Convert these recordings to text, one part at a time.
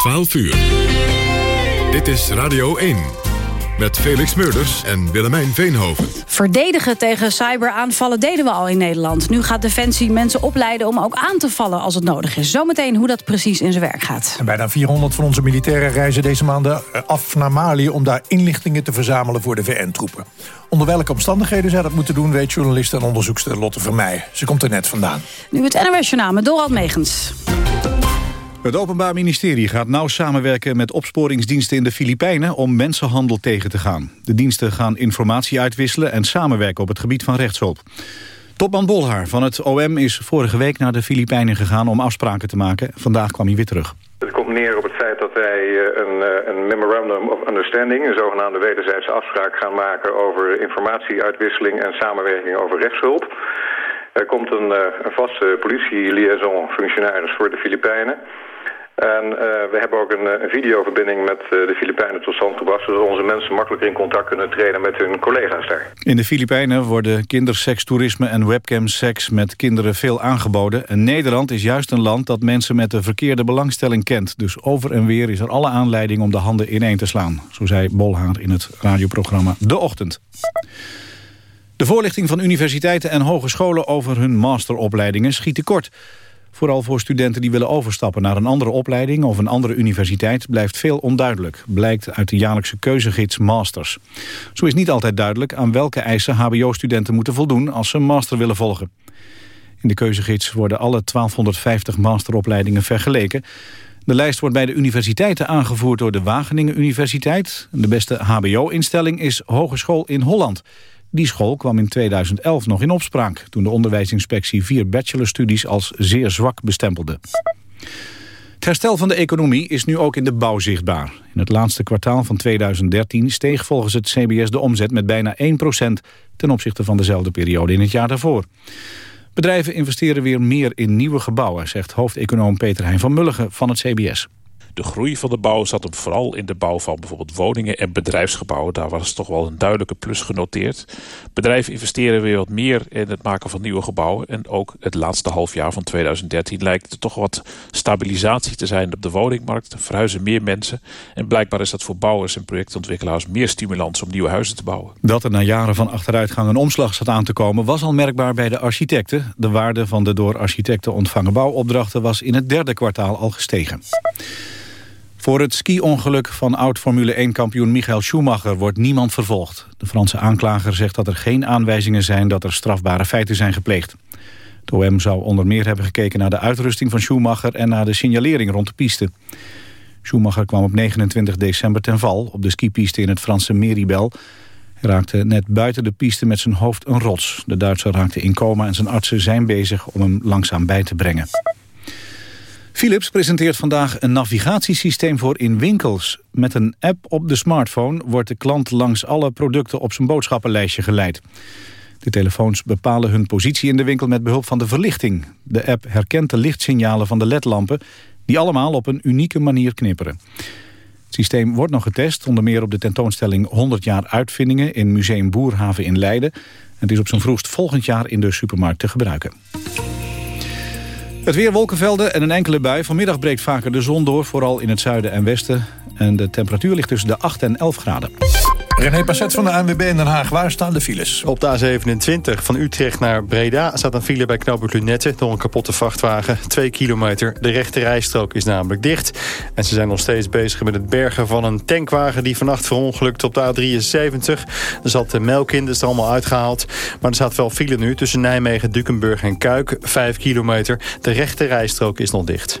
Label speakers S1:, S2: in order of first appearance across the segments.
S1: 12 uur. Dit is Radio 1. Met Felix Meurders en Willemijn Veenhoven.
S2: Verdedigen tegen cyberaanvallen deden we al in Nederland. Nu gaat Defensie mensen opleiden om ook aan te vallen als het nodig is. Zometeen hoe dat precies in zijn werk gaat.
S3: En bijna 400 van onze militairen reizen deze maanden eh, af naar Mali... om daar inlichtingen te verzamelen voor de VN-troepen. Onder welke omstandigheden zij dat moeten doen... weet journalist en onderzoekster Lotte Vermeij. Ze komt er net vandaan.
S2: Nu het NOS Journaal met Dorald Megens.
S4: Het Openbaar Ministerie gaat nauw samenwerken met opsporingsdiensten in de Filipijnen om mensenhandel tegen te gaan. De diensten gaan informatie uitwisselen en samenwerken op het gebied van rechtshulp. Topman Bolhaar van het OM is vorige week naar de Filipijnen gegaan om afspraken te maken. Vandaag kwam hij weer terug.
S5: Het komt neer op het feit dat wij eh, een, eh, een memorandum of understanding, een zogenaamde wederzijdse afspraak gaan maken over informatieuitwisseling en samenwerking over rechtshulp. Er komt een, eh, een vaste politie-liaison functionaris voor de Filipijnen. En uh, we hebben ook een, een videoverbinding met uh, de Filipijnen tot stand gebracht... zodat onze mensen makkelijker in contact kunnen treden met hun collega's daar.
S4: In de Filipijnen worden kindersekstoerisme en webcamseks met kinderen veel aangeboden. En Nederland is juist een land dat mensen met de verkeerde belangstelling kent. Dus over en weer is er alle aanleiding om de handen ineen te slaan. Zo zei Bolhaar in het radioprogramma De Ochtend. De voorlichting van universiteiten en hogescholen over hun masteropleidingen schiet tekort. Vooral voor studenten die willen overstappen naar een andere opleiding of een andere universiteit blijft veel onduidelijk, blijkt uit de jaarlijkse keuzegids Masters. Zo is niet altijd duidelijk aan welke eisen hbo-studenten moeten voldoen als ze een master willen volgen. In de keuzegids worden alle 1250 masteropleidingen vergeleken. De lijst wordt bij de universiteiten aangevoerd door de Wageningen Universiteit. De beste hbo-instelling is Hogeschool in Holland. Die school kwam in 2011 nog in opspraak... toen de onderwijsinspectie vier bachelorstudies als zeer zwak bestempelde. Het herstel van de economie is nu ook in de bouw zichtbaar. In het laatste kwartaal van 2013 steeg volgens het CBS de omzet met bijna 1% ten opzichte van dezelfde periode in het jaar daarvoor. Bedrijven investeren weer meer in nieuwe gebouwen, zegt hoofdeconoom Peter Hein van Mulligen van het CBS.
S6: De groei van de bouw zat hem vooral in de bouw van bijvoorbeeld woningen en bedrijfsgebouwen. Daar was toch wel een duidelijke plus genoteerd. Bedrijven investeren weer wat meer in het maken van nieuwe gebouwen. En ook het laatste halfjaar van 2013 lijkt er toch wat stabilisatie te zijn op de woningmarkt. Er verhuizen meer mensen. En blijkbaar is dat voor bouwers en projectontwikkelaars meer stimulans om nieuwe huizen te bouwen.
S4: Dat er na jaren van achteruitgang een omslag zat aan te komen was al merkbaar bij de architecten. De waarde van de door architecten ontvangen bouwopdrachten was in het derde kwartaal al gestegen. Voor het ski-ongeluk van oud-Formule 1-kampioen Michael Schumacher wordt niemand vervolgd. De Franse aanklager zegt dat er geen aanwijzingen zijn dat er strafbare feiten zijn gepleegd. De OM zou onder meer hebben gekeken naar de uitrusting van Schumacher en naar de signalering rond de piste. Schumacher kwam op 29 december ten val op de skipiste in het Franse Meribel. Hij raakte net buiten de piste met zijn hoofd een rots. De Duitser raakte in coma en zijn artsen zijn bezig om hem langzaam bij te brengen. Philips presenteert vandaag een navigatiesysteem voor in winkels. Met een app op de smartphone wordt de klant langs alle producten op zijn boodschappenlijstje geleid. De telefoons bepalen hun positie in de winkel met behulp van de verlichting. De app herkent de lichtsignalen van de ledlampen... die allemaal op een unieke manier knipperen. Het systeem wordt nog getest, onder meer op de tentoonstelling 100 jaar uitvindingen... in Museum Boerhaven in Leiden. Het is op zijn vroegst volgend jaar in de supermarkt te gebruiken. Het weer wolkenvelden en een enkele bui. Vanmiddag breekt vaker de zon door, vooral in het zuiden en westen. En de temperatuur ligt tussen de 8 en 11 graden.
S3: René Passet van de ANWB in Den Haag. Waar staan de files?
S7: Op de A27 van Utrecht naar Breda staat een file bij knooppunt Lunette... door een kapotte vrachtwagen. Twee kilometer. De rechte rijstrook is namelijk dicht. En ze zijn nog steeds bezig met het bergen van een tankwagen... die vannacht verongelukt op de A73. Er zat de melk in, dat is er allemaal uitgehaald. Maar er staat wel file nu tussen Nijmegen, Dukenburg en Kuik. Vijf kilometer. De rechte rijstrook is nog dicht.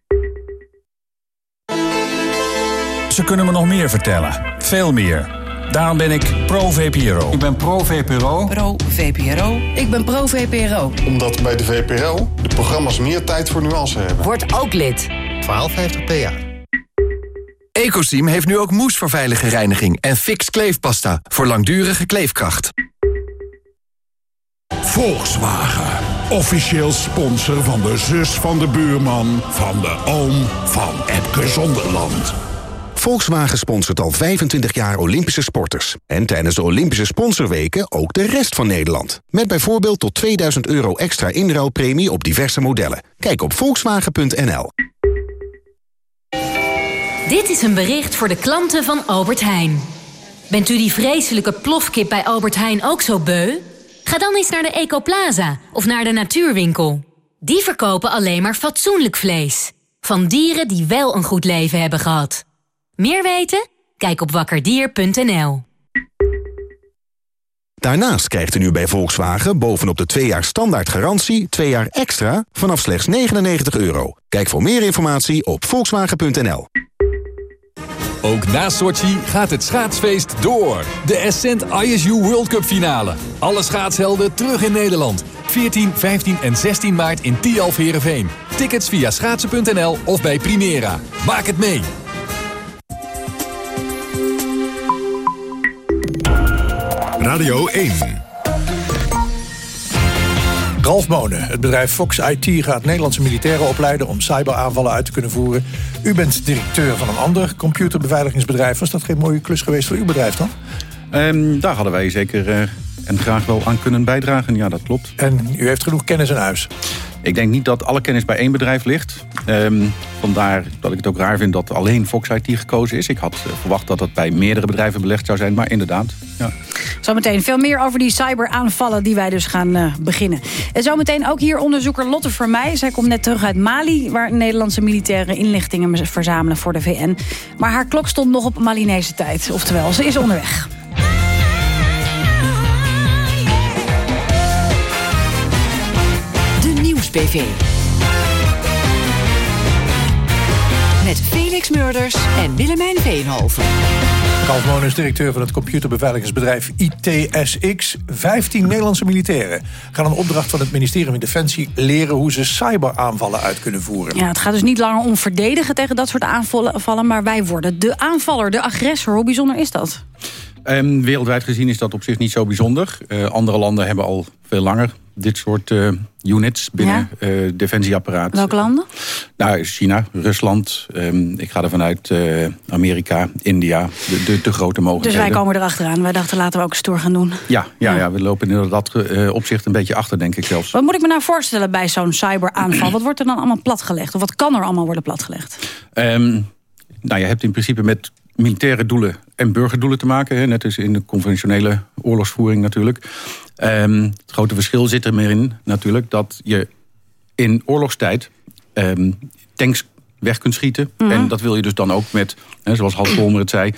S8: Ze kunnen me nog meer vertellen. Veel meer. Daarom ben ik pro-VPRO.
S9: Ik ben pro-VPRO.
S10: Pro-VPRO. Ik ben pro-VPRO.
S11: Omdat bij de VPRO de programma's meer tijd voor nuance hebben.
S10: Word ook lid.
S12: 1250 PA.
S13: Ecosim heeft nu ook moes voor veilige reiniging en fix kleefpasta voor langdurige kleefkracht.
S14: Volkswagen. Officieel sponsor van de zus van de buurman... van de oom van Epke Zonderland.
S12: Volkswagen sponsort al 25 jaar Olympische sporters. En tijdens de Olympische sponsorweken ook de rest van Nederland. Met bijvoorbeeld tot 2000 euro extra inruilpremie op diverse modellen. Kijk op volkswagen.nl.
S15: Dit is een bericht voor de klanten van Albert Heijn. Bent u die vreselijke plofkip bij Albert Heijn ook zo beu? Ga dan eens naar de Ecoplaza of naar de Natuurwinkel. Die verkopen alleen maar fatsoenlijk vlees. Van dieren die wel een goed leven hebben gehad. Meer weten? Kijk op wakkerdier.nl.
S12: Daarnaast krijgt u nu bij Volkswagen bovenop de 2 jaar standaard garantie... 2 jaar extra vanaf slechts 99 euro. Kijk voor meer informatie op volkswagen.nl.
S16: Ook na Sochi gaat het schaatsfeest door. De Ascent ISU World Cup finale. Alle schaatshelden terug in Nederland. 14, 15 en 16 maart in Tialf Heerenveen. Tickets via schaatsen.nl of bij Primera. Maak het mee!
S1: Radio 1.
S3: Ralf Monen, het bedrijf Fox IT gaat Nederlandse militairen opleiden om cyberaanvallen uit te kunnen voeren. U bent directeur van een ander computerbeveiligingsbedrijf. Was dat geen mooie klus geweest voor uw bedrijf dan?
S17: Um, daar hadden wij zeker uh, en graag wel aan kunnen bijdragen. Ja, dat klopt.
S3: En u heeft genoeg kennis in huis?
S17: Ik denk niet dat alle kennis bij één bedrijf ligt. Um, vandaar dat ik het ook raar vind dat alleen Fox IT gekozen is. Ik had uh, verwacht dat dat bij meerdere bedrijven belegd zou zijn, maar inderdaad. Ja.
S2: Zometeen veel meer over die cyberaanvallen die wij dus gaan uh, beginnen. En zometeen ook hier onderzoeker Lotte Vermeij. Zij komt net terug uit Mali, waar Nederlandse militaire inlichtingen verzamelen voor de VN. Maar haar klok stond nog op Malinese tijd. Oftewel, ze is onderweg.
S18: BV. Met Felix Murders en Willemijn Veenhoven.
S3: Ralf Moon is directeur van het computerbeveiligingsbedrijf ITSX. 15 Nederlandse militairen gaan een opdracht van het ministerie van Defensie... leren hoe ze cyberaanvallen uit kunnen voeren.
S2: Ja, het gaat dus niet langer om verdedigen tegen dat soort aanvallen... maar wij worden de aanvaller, de agressor. Hoe bijzonder is dat?
S17: Um, wereldwijd gezien is dat op zich niet zo bijzonder. Uh, andere landen hebben al veel langer dit soort uh, units binnen ja? uh, defensieapparaat.
S2: Welke landen?
S17: Nou, China, Rusland. Um, ik ga er vanuit Amerika, India, de, de, de, grote mogelijkheden.
S2: Dus wij komen erachteraan. Wij dachten laten we ook eens door gaan doen.
S17: Ja, ja, ja. ja we lopen in dat opzicht een beetje achter, denk ik zelfs.
S2: Wat moet ik me nou voorstellen bij zo'n cyberaanval? wat wordt er dan allemaal platgelegd? Of wat kan er allemaal worden platgelegd?
S17: Um, nou, je hebt in principe met militaire doelen en burgerdoelen te maken. Hè, net als in de conventionele oorlogsvoering natuurlijk. Um, het grote verschil zit er meer in natuurlijk... dat je in oorlogstijd um, tanks weg kunt schieten. Mm -hmm. En dat wil je dus dan ook met, hè, zoals Hans Kolmer het zei...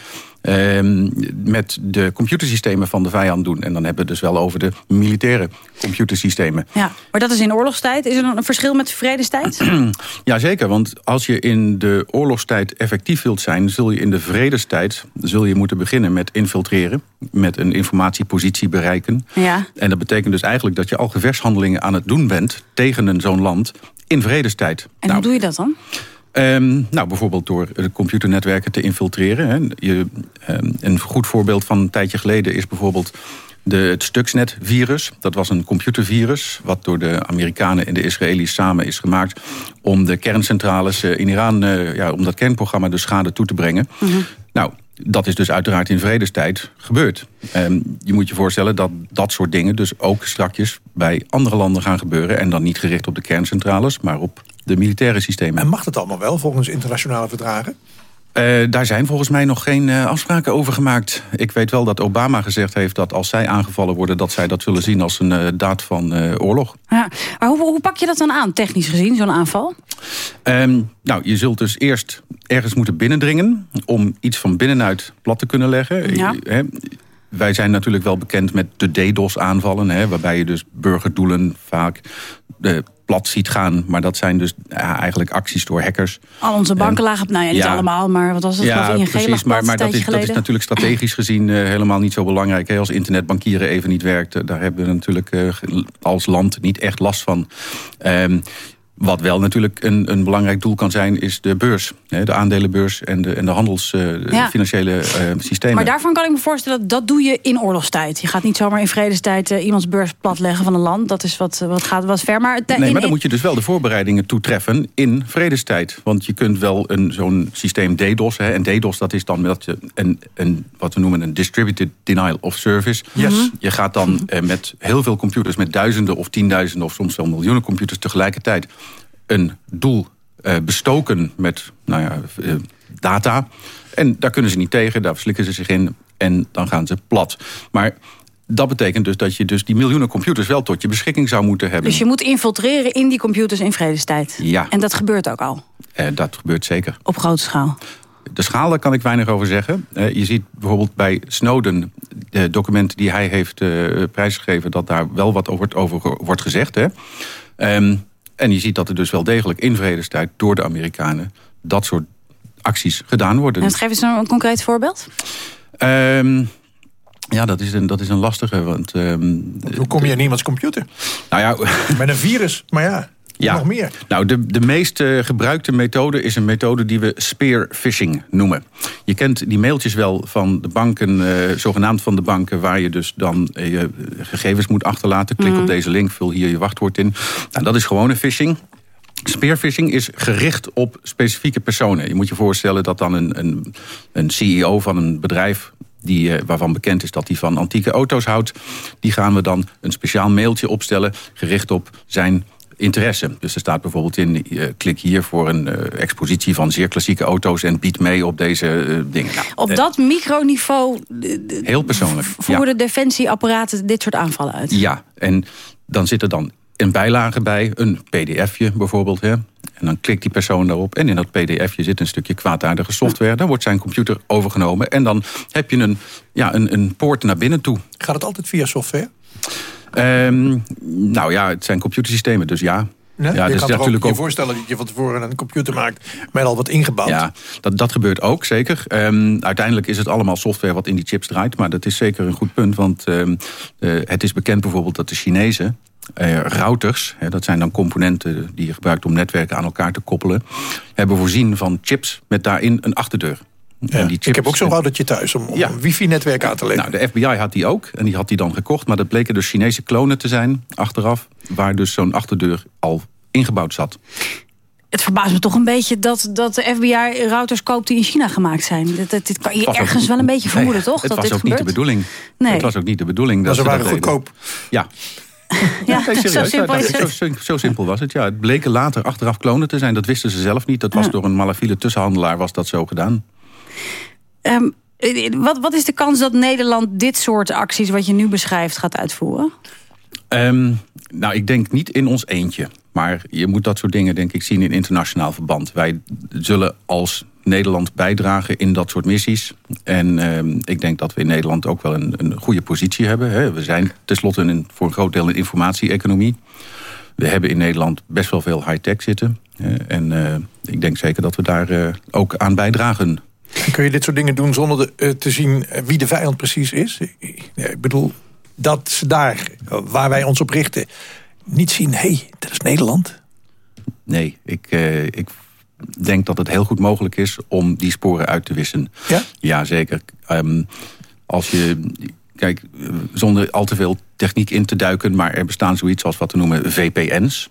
S17: Um, met de computersystemen van de vijand doen. En dan hebben we het dus wel over de militaire computersystemen.
S2: Ja, maar dat is in oorlogstijd. Is er een verschil met vredestijd?
S17: Jazeker, want als je in de oorlogstijd effectief wilt zijn... zul je in de vredestijd zul je moeten beginnen met infiltreren. Met een informatiepositie bereiken.
S2: Ja.
S17: En dat betekent dus eigenlijk dat je al gevershandelingen aan het doen bent... tegen zo'n land in vredestijd.
S2: En nou, hoe doe je dat dan?
S17: Um, nou, bijvoorbeeld door computernetwerken te infiltreren. Hè. Je, um, een goed voorbeeld van een tijdje geleden is bijvoorbeeld de, het Stuxnet-virus. Dat was een computervirus wat door de Amerikanen en de Israëli's samen is gemaakt... om de kerncentrales in Iran, uh, ja, om dat kernprogramma de schade toe te brengen. Mm -hmm. Nou, dat is dus uiteraard in vredestijd gebeurd. Um, je moet je voorstellen dat dat soort dingen dus ook strakjes bij andere landen gaan gebeuren. En dan niet gericht op de kerncentrales, maar op de militaire systemen.
S3: En mag het allemaal wel volgens internationale verdragen?
S17: Uh, daar zijn volgens mij nog geen uh, afspraken over gemaakt. Ik weet wel dat Obama gezegd heeft dat als zij aangevallen worden... dat zij dat zullen zien als een uh, daad van oorlog.
S2: Ja, maar hoe, hoe, pak je dat dan aan, technisch gezien, zo'n aanval?
S17: Um, nou, je zult dus eerst ergens moeten binnendringen... om iets van binnenuit plat te kunnen leggen.
S2: Ja.
S17: He, wij zijn natuurlijk wel bekend met de DDoS-aanvallen... Waarbij je dus burgerdoelen vaak plat ziet gaan. Maar dat zijn dus ja, eigenlijk acties door hackers.
S2: Al onze banken lagen, nou ja, niet ja, allemaal, maar wat was het?
S17: Ja,
S2: ING
S17: precies, maar, maar dat, is, dat is natuurlijk strategisch gezien uh, helemaal niet zo belangrijk. Hè. Als internetbankieren even niet werkt, daar hebben we natuurlijk uh, als land niet echt last van. Um, Wat wel natuurlijk een, een belangrijk doel kan zijn, is de beurs. Hè, de aandelenbeurs en de, en de handels, uh,
S2: Ja.
S17: financiële uh, systemen.
S2: Maar daarvan kan ik me voorstellen, dat doe je in oorlogstijd. Je gaat niet zomaar in vredestijd uh, iemands beurs platleggen van een land. Dat is wat, wat gaat wat ver. Maar,
S17: nee, maar dan moet je dus wel de voorbereidingen toetreffen in vredestijd. Want je kunt wel een, zo'n systeem DDoS. Hè, en DDoS dat is dan dat je een, een, wat we noemen een distributed denial of service.
S3: Yes.
S17: Je gaat dan eh, met heel veel computers, met duizenden of tienduizenden of soms wel miljoenen computers tegelijkertijd een doel uh, bestoken met nou ja, uh, data. En daar kunnen ze niet tegen, daar verslikken ze zich in en dan gaan ze plat. Maar dat betekent dus dat je dus die miljoenen computers wel tot je beschikking zou moeten hebben.
S2: Dus je moet infiltreren in die computers in vredestijd.
S17: Ja.
S2: En dat gebeurt ook al?
S17: Uh, dat gebeurt zeker.
S2: Op grote schaal?
S17: De schaal, daar kan ik weinig over zeggen. Uh, je ziet bijvoorbeeld bij Snowden, de documenten die hij heeft uh, prijsgegeven... dat daar wel wat over, over wordt gezegd. Hè? Um, en je ziet dat er dus wel degelijk in vredestijd door de Amerikanen... dat soort acties gedaan worden.
S2: En geef eens een, een concreet voorbeeld.
S17: Um, ja, dat is een, dat is een lastige. Want, um,
S3: Hoe kom je aan iemands computer?
S17: Nou ja,
S3: Met een virus, maar ja...
S17: Ja,
S3: nog meer.
S17: nou de, de meest uh, gebruikte methode is een methode die we spear phishing noemen. Je kent die mailtjes wel van de banken, uh, zogenaamd van de banken... waar je dus dan uh, je gegevens moet achterlaten. Klik mm. op deze link, vul hier je wachtwoord in. Nou, dat is gewone phishing. Spearphishing is gericht op specifieke personen. Je moet je voorstellen dat dan een, een, een CEO van een bedrijf die, uh, waarvan bekend is dat hij van antieke auto's houdt... die gaan we dan een speciaal mailtje opstellen... gericht op zijn interesse. Dus er staat bijvoorbeeld in, uh, klik hier voor een uh, expositie van zeer klassieke auto's... en bied mee op deze uh, dingen. Nou,
S2: op dat microniveau
S17: heel persoonlijk,
S2: voeren ja. defensieapparaten dit soort aanvallen uit?
S17: Ja, en dan zit er dan een bijlage bij, een pdfje bijvoorbeeld. Hè? En dan klikt die persoon daarop en in dat pdfje zit een stukje kwaadaardige software. Dan wordt zijn computer overgenomen en dan heb je een, ja, een, een poort naar binnen toe.
S3: Gaat het altijd via software?
S17: Um, nou ja, het zijn computersystemen, dus ja.
S3: Nee?
S17: ja
S3: je
S17: dus
S3: kan
S17: natuurlijk
S3: ook je voorstellen dat je van tevoren een computer maakt... met al wat ingebouwd.
S17: Ja, dat, dat gebeurt ook, zeker. Um, uiteindelijk is het allemaal software wat in die chips draait. Maar dat is zeker een goed punt. Want um, uh, het is bekend bijvoorbeeld dat de Chinezen... Uh, routers, hè, dat zijn dan componenten die je gebruikt om netwerken aan elkaar te koppelen... hebben voorzien van chips met daarin een achterdeur.
S3: Ja, en die chips, ik heb ook zo'n routertje thuis om, om ja. een wifi-netwerk aan te leggen.
S17: Nou, de FBI had die ook en die had die dan gekocht. Maar dat bleken dus Chinese klonen te zijn, achteraf... waar dus zo'n achterdeur al ingebouwd zat.
S2: Het verbaast me toch een beetje dat, dat de FBI routers koopt die in China gemaakt zijn. Dit, dit, dit kan je ergens ook, wel een beetje vermoeden,
S17: nee,
S2: toch?
S17: Het
S2: dat
S17: was
S2: dit
S17: ook
S2: gebeurt?
S17: niet de bedoeling.
S2: Nee.
S17: Het was ook niet de bedoeling. Dat
S3: ze waren
S17: dat
S3: goedkoop.
S17: Ja.
S2: Ja,
S17: nee,
S2: zo simpel is het.
S17: Zo, zo, simpel was het. Ja, het bleken later achteraf klonen te zijn. Dat wisten ze zelf niet. Dat was
S2: Ja.
S17: door een malafiele tussenhandelaar was dat zo gedaan.
S2: Um, wat, wat is de kans dat Nederland dit soort acties... wat je nu beschrijft, gaat uitvoeren?
S17: Um, nou, ik denk niet in ons eentje. Maar je moet dat soort dingen, denk ik, zien in internationaal verband. Wij zullen als Nederland bijdragen in dat soort missies. En um, ik denk dat we in Nederland ook wel een, een goede positie hebben. Hè. We zijn tenslotte voor een groot deel een informatie-economie. We hebben in Nederland best wel veel high-tech zitten. En uh, ik denk zeker dat we daar uh, ook aan bijdragen.
S3: Kun je dit soort dingen doen zonder de, uh, te zien wie de vijand precies is? Ja, ik bedoel, dat ze daar, waar wij ons op richten... niet zien, hé, hey, dat is Nederland.
S17: Nee, ik, uh, ik denk dat het heel goed mogelijk is om die sporen uit te wissen.
S3: Ja?
S17: Ja, zeker. Um, als je... Kijk, zonder al te veel techniek in te duiken... maar er bestaan zoiets als wat we noemen VPN's.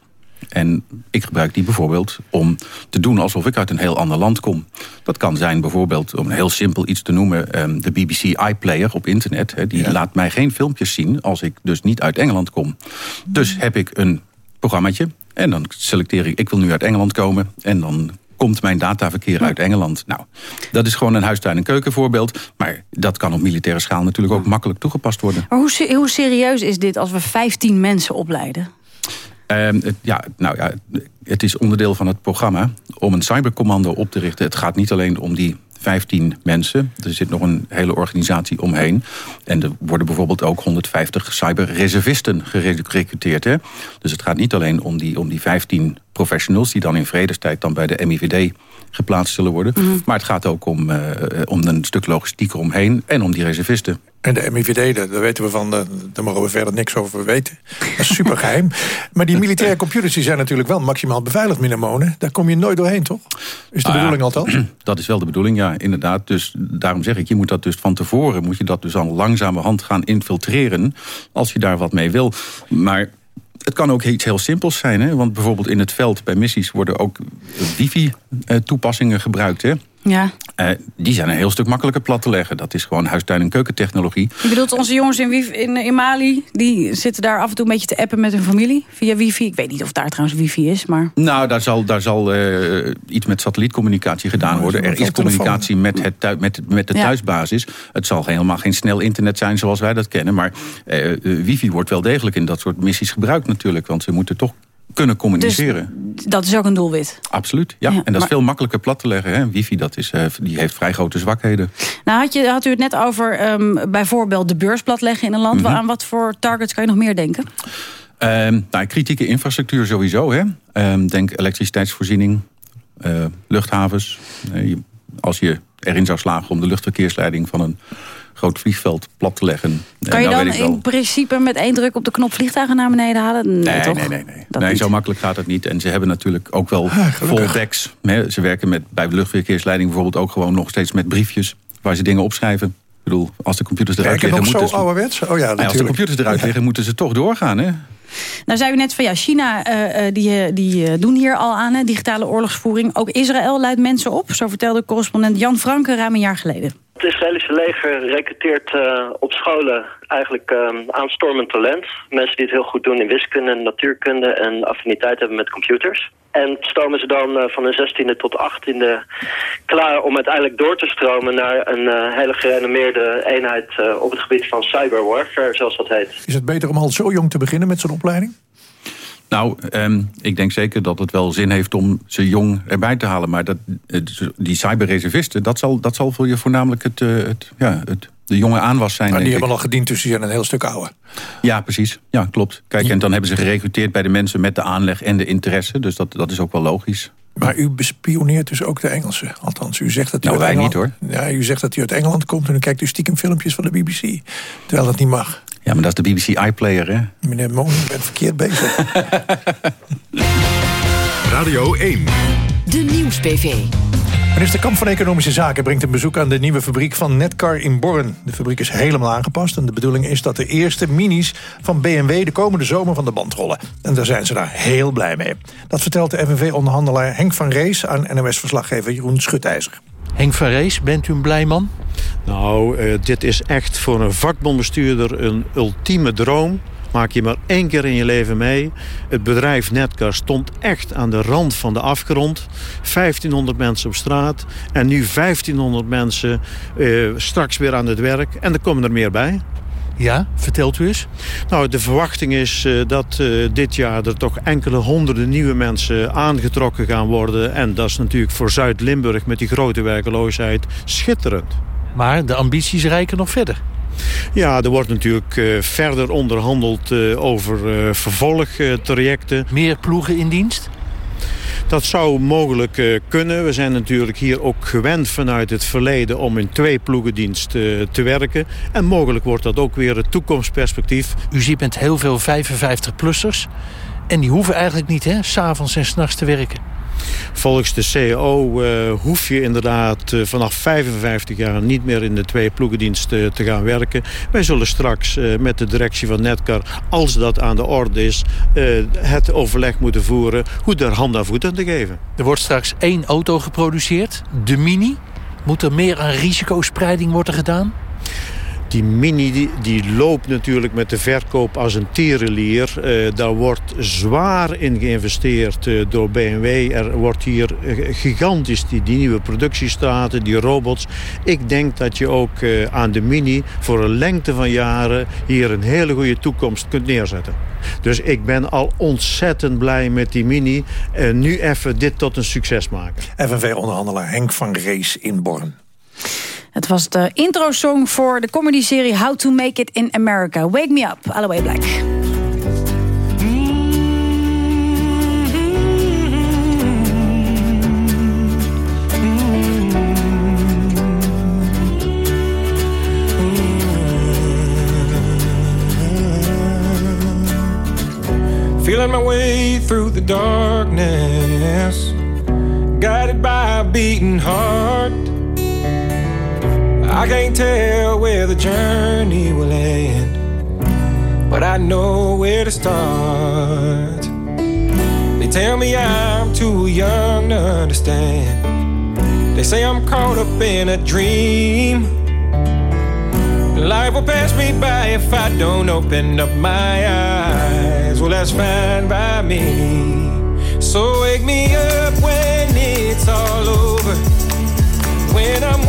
S17: En ik gebruik die bijvoorbeeld om te doen alsof ik uit een heel ander land kom. Dat kan zijn bijvoorbeeld, om een heel simpel iets te noemen... Um, de BBC iPlayer op internet. Die ja. laat mij geen filmpjes zien als ik dus niet uit Engeland kom. Dus heb ik een programmaatje en dan selecteer ik... ik wil nu uit Engeland komen en dan komt mijn dataverkeer uit Engeland. Nou, dat is gewoon een huistuin- en keukenvoorbeeld. Maar dat kan op militaire schaal natuurlijk ook makkelijk toegepast worden.
S2: Maar hoe, hoe serieus is dit als we 15 mensen opleiden?
S17: Um, het, ja, nou ja, het is onderdeel van het programma om een cybercommando op te richten. Het gaat niet alleen om die 15 mensen. Er zit nog een hele organisatie omheen. En er worden bijvoorbeeld ook 150 cyberreservisten gerecruiteerd. Hè? Dus het gaat niet alleen om die, om die 15 professionals... die dan in vredestijd dan bij de MIVD geplaatst zullen worden. Mm -hmm. Maar het gaat ook om, uh, om een stuk logistiek eromheen... en om die reservisten.
S3: En de MIVD, daar, weten we van, daar, daar mogen we verder niks over weten. Dat is super geheim. maar die militaire computers die zijn natuurlijk wel maximaal beveiligd, meneer Monen. Daar kom je nooit doorheen, toch? Is de
S17: Ah, ja.
S3: bedoeling althans?
S17: Dat is wel de bedoeling, ja, inderdaad. Dus daarom zeg ik, je moet dat dus van tevoren... moet je dat dus al langzamerhand gaan infiltreren... als je daar wat mee wil. Maar het kan ook iets heel simpels zijn. Hè? Want bijvoorbeeld in het veld bij missies... worden ook wifi-toepassingen gebruikt. Hè?
S2: Ja.
S17: Eh, die zijn een heel stuk makkelijker plat te leggen. Dat is gewoon huistuin- en keukentechnologie.
S2: Je bedoelt onze jongens in, Wif- in, in Mali... die zitten daar af en toe een beetje te appen met hun familie via wifi. Ik weet niet of daar trouwens wifi is, maar...
S17: Nou, daar zal, daar zal eh, iets met satellietcommunicatie gedaan worden. Er is communicatie met, het, met, met de
S2: Ja.
S17: thuisbasis. Het zal helemaal geen snel internet zijn zoals wij dat kennen. Maar eh, eh, wifi wordt wel degelijk in dat soort missies gebruikt natuurlijk. Want ze moeten toch kunnen communiceren.
S2: Dat is ook een doelwit.
S17: Absoluut, ja.
S2: Ja,
S17: en dat
S2: maar-
S17: is veel makkelijker plat te leggen. Hè. Wifi, dat is, eh, die heeft vrij grote zwakheden.
S2: Nou, had, je, had u het net over ehm, bijvoorbeeld de beurs platleggen in een land.
S17: Mhm.
S2: Aan wat voor targets kan je nog meer denken?
S17: Nou, kritieke infrastructuur sowieso. Hè. Ehm, denk elektriciteitsvoorziening, eh, luchthavens. Eh, je- als je erin zou slagen om de luchtverkeersleiding van een groot vliegveld plat te leggen. eh,
S2: Kan je
S17: nou
S2: dan in principe met één druk op de knop vliegtuigen naar beneden halen? Nee,
S17: Nee,
S2: toch?
S17: nee, nee. nee. Nee zo makkelijk gaat het niet. En ze hebben natuurlijk ook wel
S3: Ah,
S17: vol decks. Hè. Ze werken met, bij de luchtverkeersleiding bijvoorbeeld ook gewoon nog steeds met briefjes... waar ze dingen opschrijven. Ik bedoel, als de computers eruit
S3: en
S17: liggen... moeten ze-
S3: ouderwets? Oh ja,
S17: Nou ja, als de
S3: natuurlijk.
S17: computers eruit liggen, moeten ze toch doorgaan. Hè?
S2: Nou zei u net van ja, China eh, die, eh, die doen hier al aan, hè, digitale oorlogsvoering. Ook Israël leidt mensen op, zo vertelde correspondent Jan Franke ruim een jaar geleden.
S19: Het Israëlische leger recruteert eh, op scholen eigenlijk eh, aanstormend talent. Mensen die het heel goed doen in wiskunde natuurkunde en affiniteit hebben met computers. En stomen ze dan eh, van de 16e tot 18e klaar om uiteindelijk door te stromen naar een eh, hele gerenommeerde eenheid op het gebied van cyberwarfare, zoals dat heet.
S3: Is het beter om al zo jong te beginnen met zo'n opleiding?
S17: Nou, ehm, ik denk zeker dat het wel zin heeft om ze jong erbij te halen. Maar dat, die cyberreservisten, dat zal, dat zal voor je voornamelijk het, eh, het, ja, het, de jonge aanwas zijn.
S3: Maar die
S17: denk
S3: hebben
S17: ik.
S3: al gediend, dus die zijn een heel stuk ouder.
S17: Ja, precies. Ja, klopt. Kijk, en dan hebben ze gerecruiteerd bij de mensen met de aanleg en de interesse. Dus dat, dat is ook wel logisch.
S3: Maar u bespioneert dus ook de Engelsen. Althans, u zegt dat u
S17: Nou,
S3: uit
S17: wij
S3: Engeland...
S17: niet,
S3: Ja, u zegt dat u uit Engeland komt en dan kijkt u stiekem filmpjes van de BBC. Terwijl dat niet mag.
S17: Ja, maar dat is de BBC iPlayer, hè?
S3: Meneer Moon, u bent verkeerd bezig.
S1: Radio 1.
S10: De Nieuws-PV.
S3: Minister Kamp van Economische Zaken brengt een bezoek aan de nieuwe fabriek van Netcar in Born. De fabriek is helemaal aangepast en de bedoeling is dat de eerste minis van BMW de komende zomer van de band rollen. En daar zijn ze daar heel blij mee. Dat vertelt de FNV-onderhandelaar Henk van Rees aan NOS-verslaggever Jeroen Schutijzer.
S20: Henk van Rees, bent u een blij man? Nou, eh, dit is echt voor een vakbondbestuurder een ultieme droom. Maak je maar één keer in je leven mee. Het bedrijf Netcar stond echt aan de rand van de afgrond. 1500 mensen op straat. En nu 1500 mensen eh, straks weer aan het werk. En er komen er meer bij. Ja, vertelt u eens. Nou, de verwachting is eh, dat eh, dit jaar er toch enkele honderden nieuwe mensen aangetrokken gaan worden. En dat is natuurlijk voor Zuid-Limburg met die grote werkeloosheid schitterend.
S21: Maar de ambities reiken nog verder.
S20: Ja, er wordt natuurlijk eh, verder onderhandeld eh, over eh, vervolgtrajecten.
S21: Meer ploegen in dienst?
S20: Dat zou mogelijk kunnen. We zijn natuurlijk hier ook gewend vanuit het verleden om in twee ploegendienst te werken. En mogelijk wordt dat ook weer het toekomstperspectief.
S21: U ziet met heel veel 55-plussers. En die hoeven eigenlijk niet, hè, s'avonds en s'nachts te werken.
S20: Volgens de CAO eh, hoef je inderdaad eh, vanaf 55 jaar niet meer in de twee ploegendienst eh, te gaan werken. Wij zullen straks met de directie van Netcar, als dat aan de orde is, het overleg moeten voeren hoe daar hand aan voet aan te geven.
S21: Er wordt straks één auto geproduceerd, de Mini. Moet er meer aan risicospreiding worden gedaan?
S20: Die Mini die, loopt natuurlijk met de verkoop als een tierenlier. Eh, daar wordt zwaar in geïnvesteerd eh, door BMW. Er wordt hier eh, gigantisch die, nieuwe productiestraten, die robots. Ik denk dat je ook aan de Mini voor een lengte van jaren... hier een hele goede toekomst kunt neerzetten. Dus ik ben al ontzettend blij met die Mini. Nu even dit tot een succes maken.
S3: FNV-onderhandelaar Henk van Rees in Born.
S2: Het was de intro-song voor de comedy-serie How to Make It in America. Wake Me Up, Alloway Black.
S22: Feeling my way through the darkness Guided by a beating heart I can't tell where the journey will end, but I know where to start. They tell me I'm too young to understand. They say I'm caught up in a dream. Life will pass me by if I don't open up my eyes. Well, that's fine by me. So wake me up when it's all over. When I'm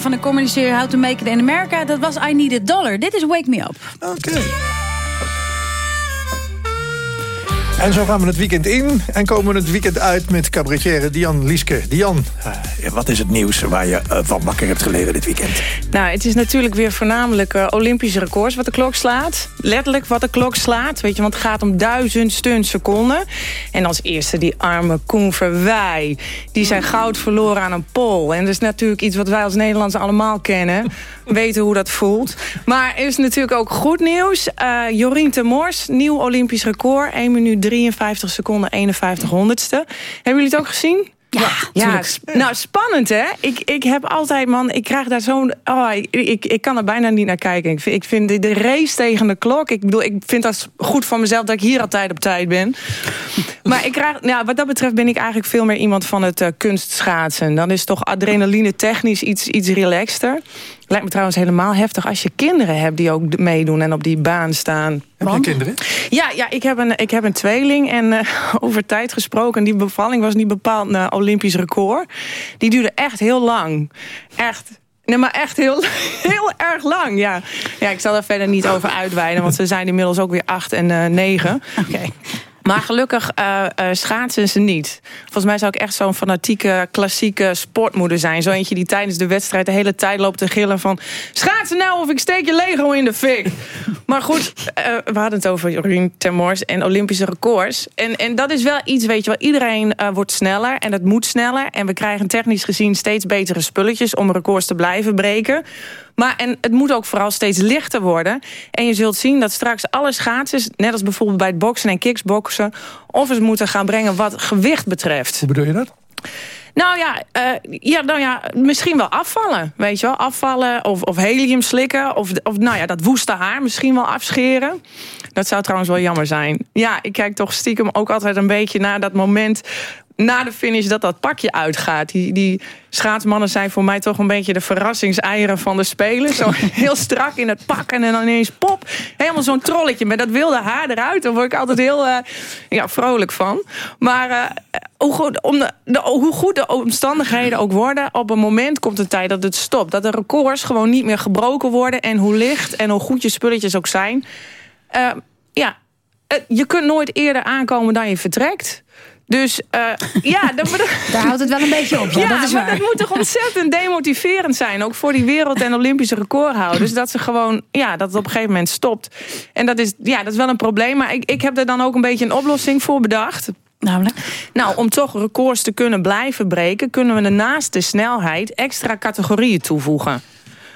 S2: van de comedy serie How to Make It in America... dat was I Need a Dollar. Dit is Wake Me Up.
S3: Oké. En zo gaan we het weekend in en komen we het weekend uit met cabaretière Dian Lieske. Dian, eh, wat is het nieuws waar je eh, van wakker hebt gelegen dit weekend?
S23: Nou, het is natuurlijk weer voornamelijk eh, Olympische records wat de klok slaat. Letterlijk wat de klok slaat. Weet je, want het gaat om duizend seconden. En als eerste die arme Koen Verwij. Die zijn goud verloren aan een pol. En dat is natuurlijk iets wat wij als Nederlanders allemaal kennen. Weten hoe dat voelt. Maar er is natuurlijk ook goed nieuws. Jorien Temors, nieuw Olympisch record. 1 minuut 53 seconden, 51 honderdste. Hebben jullie het ook gezien?
S2: Ja,
S23: ja nou spannend hè. Ik, ik heb altijd, man, ik krijg daar zo'n... Oh, ik, ik, ik kan er bijna niet naar kijken. Ik vind, ik vind de, race tegen de klok... Ik bedoel, ik vind dat goed van mezelf dat ik hier altijd op tijd ben. Maar ik krijg, nou, wat dat betreft ben ik eigenlijk veel meer iemand van het uh, kunstschaatsen. Dan is toch adrenaline technisch iets, iets relaxter. Lijkt me trouwens helemaal heftig als je kinderen hebt die ook meedoen en op die baan staan.
S3: Heb je kinderen?
S23: Ja, ja ik, heb een, ik heb een tweeling en uh, over tijd gesproken. Die bevalling was niet bepaald een uh, Olympisch record. Die duurde echt heel lang. Echt. Nee, maar echt heel, heel erg lang, ja. Ja, ik zal er verder niet over uitweiden... want ze zijn inmiddels ook weer acht en uh, negen.
S2: Oké. Okay.
S23: Maar gelukkig uh, uh, schaatsen ze niet. Volgens mij zou ik echt zo'n fanatieke, klassieke sportmoeder zijn. Zo eentje die tijdens de wedstrijd de hele tijd loopt te gillen van... schaatsen nou of ik steek je Lego in de fik. Maar goed, uh, we hadden het over Jorien Termors en Olympische records. En, en dat is wel iets, weet je wel, iedereen wordt sneller en het moet sneller. En we krijgen technisch gezien steeds betere spulletjes om records te blijven breken. Maar en het moet ook vooral steeds lichter worden. En je zult zien dat straks alle schaatsers... net als bijvoorbeeld bij het boksen en kicksboksen... offers moeten gaan brengen wat gewicht betreft.
S3: Hoe bedoel je dat?
S23: Nou ja, uh, ja, nou ja, misschien wel afvallen. Weet je wel, afvallen of, of helium slikken. Of, of nou ja, dat woeste haar misschien wel afscheren. Dat zou trouwens wel jammer zijn. Ja, ik kijk toch stiekem ook altijd een beetje naar dat moment na de finish dat dat pakje uitgaat. Die, die schaatsmannen zijn voor mij toch een beetje de verrassingseieren van de Spelen. Zo heel strak in het pak en dan ineens pop. Helemaal zo'n trolletje met dat wilde haar eruit. Daar word ik altijd heel uh, ja, vrolijk van. Maar uh, hoe, goed, om de, de, hoe goed de omstandigheden ook worden... op een moment komt de tijd dat het stopt. Dat de records gewoon niet meer gebroken worden. En hoe licht en hoe goed je spulletjes ook zijn. Uh, ja, je kunt nooit eerder aankomen dan je vertrekt. Dus uh, ja, dat,
S2: daar houdt het wel een beetje op. Ja,
S23: ja
S2: dat is
S23: maar
S2: waar.
S23: dat moet toch ontzettend demotiverend zijn. Ook voor die wereld- en Olympische recordhouders. Dat ze gewoon, ja, dat het op een gegeven moment stopt. En dat is, ja, dat is wel een probleem. Maar ik, ik heb er dan ook een beetje een oplossing voor bedacht.
S2: Namelijk?
S23: Nou, om toch records te kunnen blijven breken... kunnen we naast de snelheid extra categorieën toevoegen.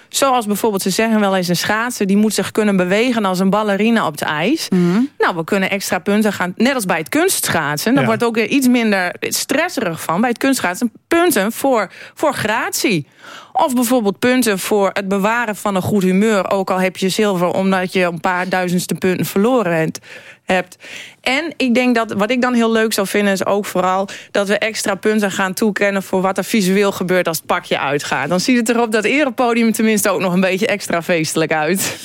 S23: Zoals bijvoorbeeld, ze zeggen wel eens een schaatser... die moet zich kunnen bewegen als een ballerina op het ijs.
S2: Mm -hmm.
S23: Nou, we kunnen extra punten gaan... net als bij het kunstschaatsen. Daar
S3: Ja.
S23: wordt ook iets minder stresserig van. Bij het kunstschaatsen punten voor, voor gratie. Of bijvoorbeeld punten voor het bewaren van een goed humeur. Ook al heb je zilver omdat je een paar duizendste punten verloren hebt- hebt. En ik denk dat wat ik dan heel leuk zou vinden... is ook vooral dat we extra punten gaan toekennen... voor wat er visueel gebeurt als het pakje uitgaat. Dan ziet het erop dat erepodium tenminste ook nog een beetje extra feestelijk uit.